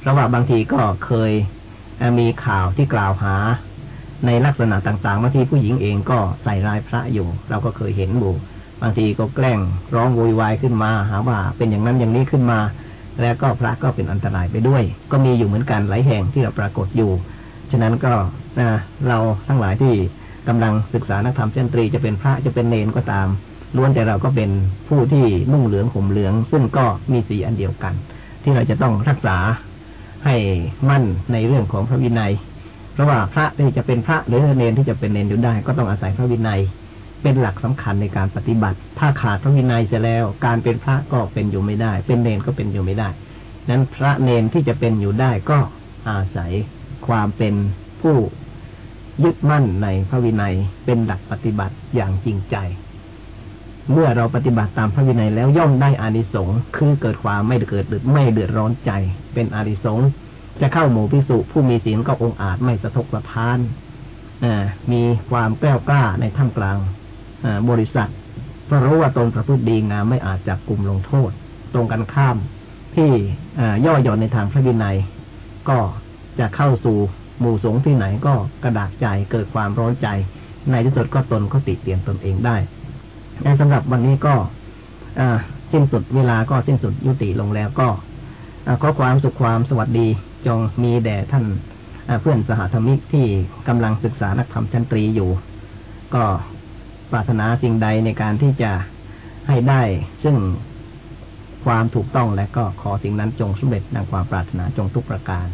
เพราะว่าบางทีก็เคยมีข่าวที่กล่าวหา ในลักษณะต่างๆบางทีผู้หญิงเองก็ใส่ร้ายพระอยู่ เราก็เคยเห็นบูบางทีก็แกล้งร้องโวยวายขึ้นมาหาว่า เป็นอย่างนั้นอย่างนี้ขึ้นมา แล้วก็พระก็เป็นอันตรายไปด้วย ก็มีอยู่เหมือนกันหลายแห่งที่เราปรากฏอยู่ ฉะนั้นก็เราทั้งหลายที่กำลังศึกษานักธรรมเช่นตรีจะเป็นพระจะเป็นเนนก็ตามล้วนแต่เราก็เป็นผู้ที่นุ่งเหลืองห่มเหลือง ซึ่งก็มีสีอันเดียวกัน ที่เราจะต้องรักษาให้มั่นในเรื่องของพระวินัย ราะว่าพระที่จะเป็นพระหรือเนนที่จะเป็นเนนอยู่ได้ ก็ต้องอาศัยพระวินัย เป็นหลักสำคัญในการปฏิบัติ ถ้าขาดพระวินัยเสียแล้ว การเป็นพระก็เป็นอยู่ไม่ได้ เป็นเนนก็เป็นอยู่ไม่ได้ นั้นพระเนนที่จะเป็นอยู่ได้ก็อาศัยความเป็นผู้ยึดมั่นในพระวินัยเป็นหลักปฏิบัติอย่างจริงใจ เมื่อเราปฏิบัติตามพระวินัยแล้วย่อมได้อานิสงส์คือเกิดความไม่เกิดหรือไม่เดือดร้อนใจ เป็นอานิสงส์ จะเข้าหมู่พิสุผู้มีศีลก็องอาจไม่สะทกสะพานมีความแกล้วกล้าในท่ามกลางบริษัทเพราะรู้ว่าตนประพฤติดีงามไม่อาจจับกลุ่มลงโทษ ตรงกันข้ามที่ย่อหย่อนในทางพระวินัย ก็จะเข้าสู่หมู่สงฆ์ที่ไหนก็กระดากใจเกิดความร้อนใจ ในที่สุดก็ตนก็ติเตียนตนเองได้และสำหรับวันนี้ก็สิ้นสุดเวลาก็สิ้นสุดยุติลงแล้วก็ขอความสุขความสวัสดี จงมีแด่ท่านเพื่อนสหธรรมิกที่กำลังศึกษานักธรรมชั้นตรีอยู่ ก็ปรารถนาสิ่งใดในการที่จะให้ได้ ซึ่งความถูกต้องและก็ขอสิ่งนั้นจงสำเร็จดังความปรารถนาจงทุกประการ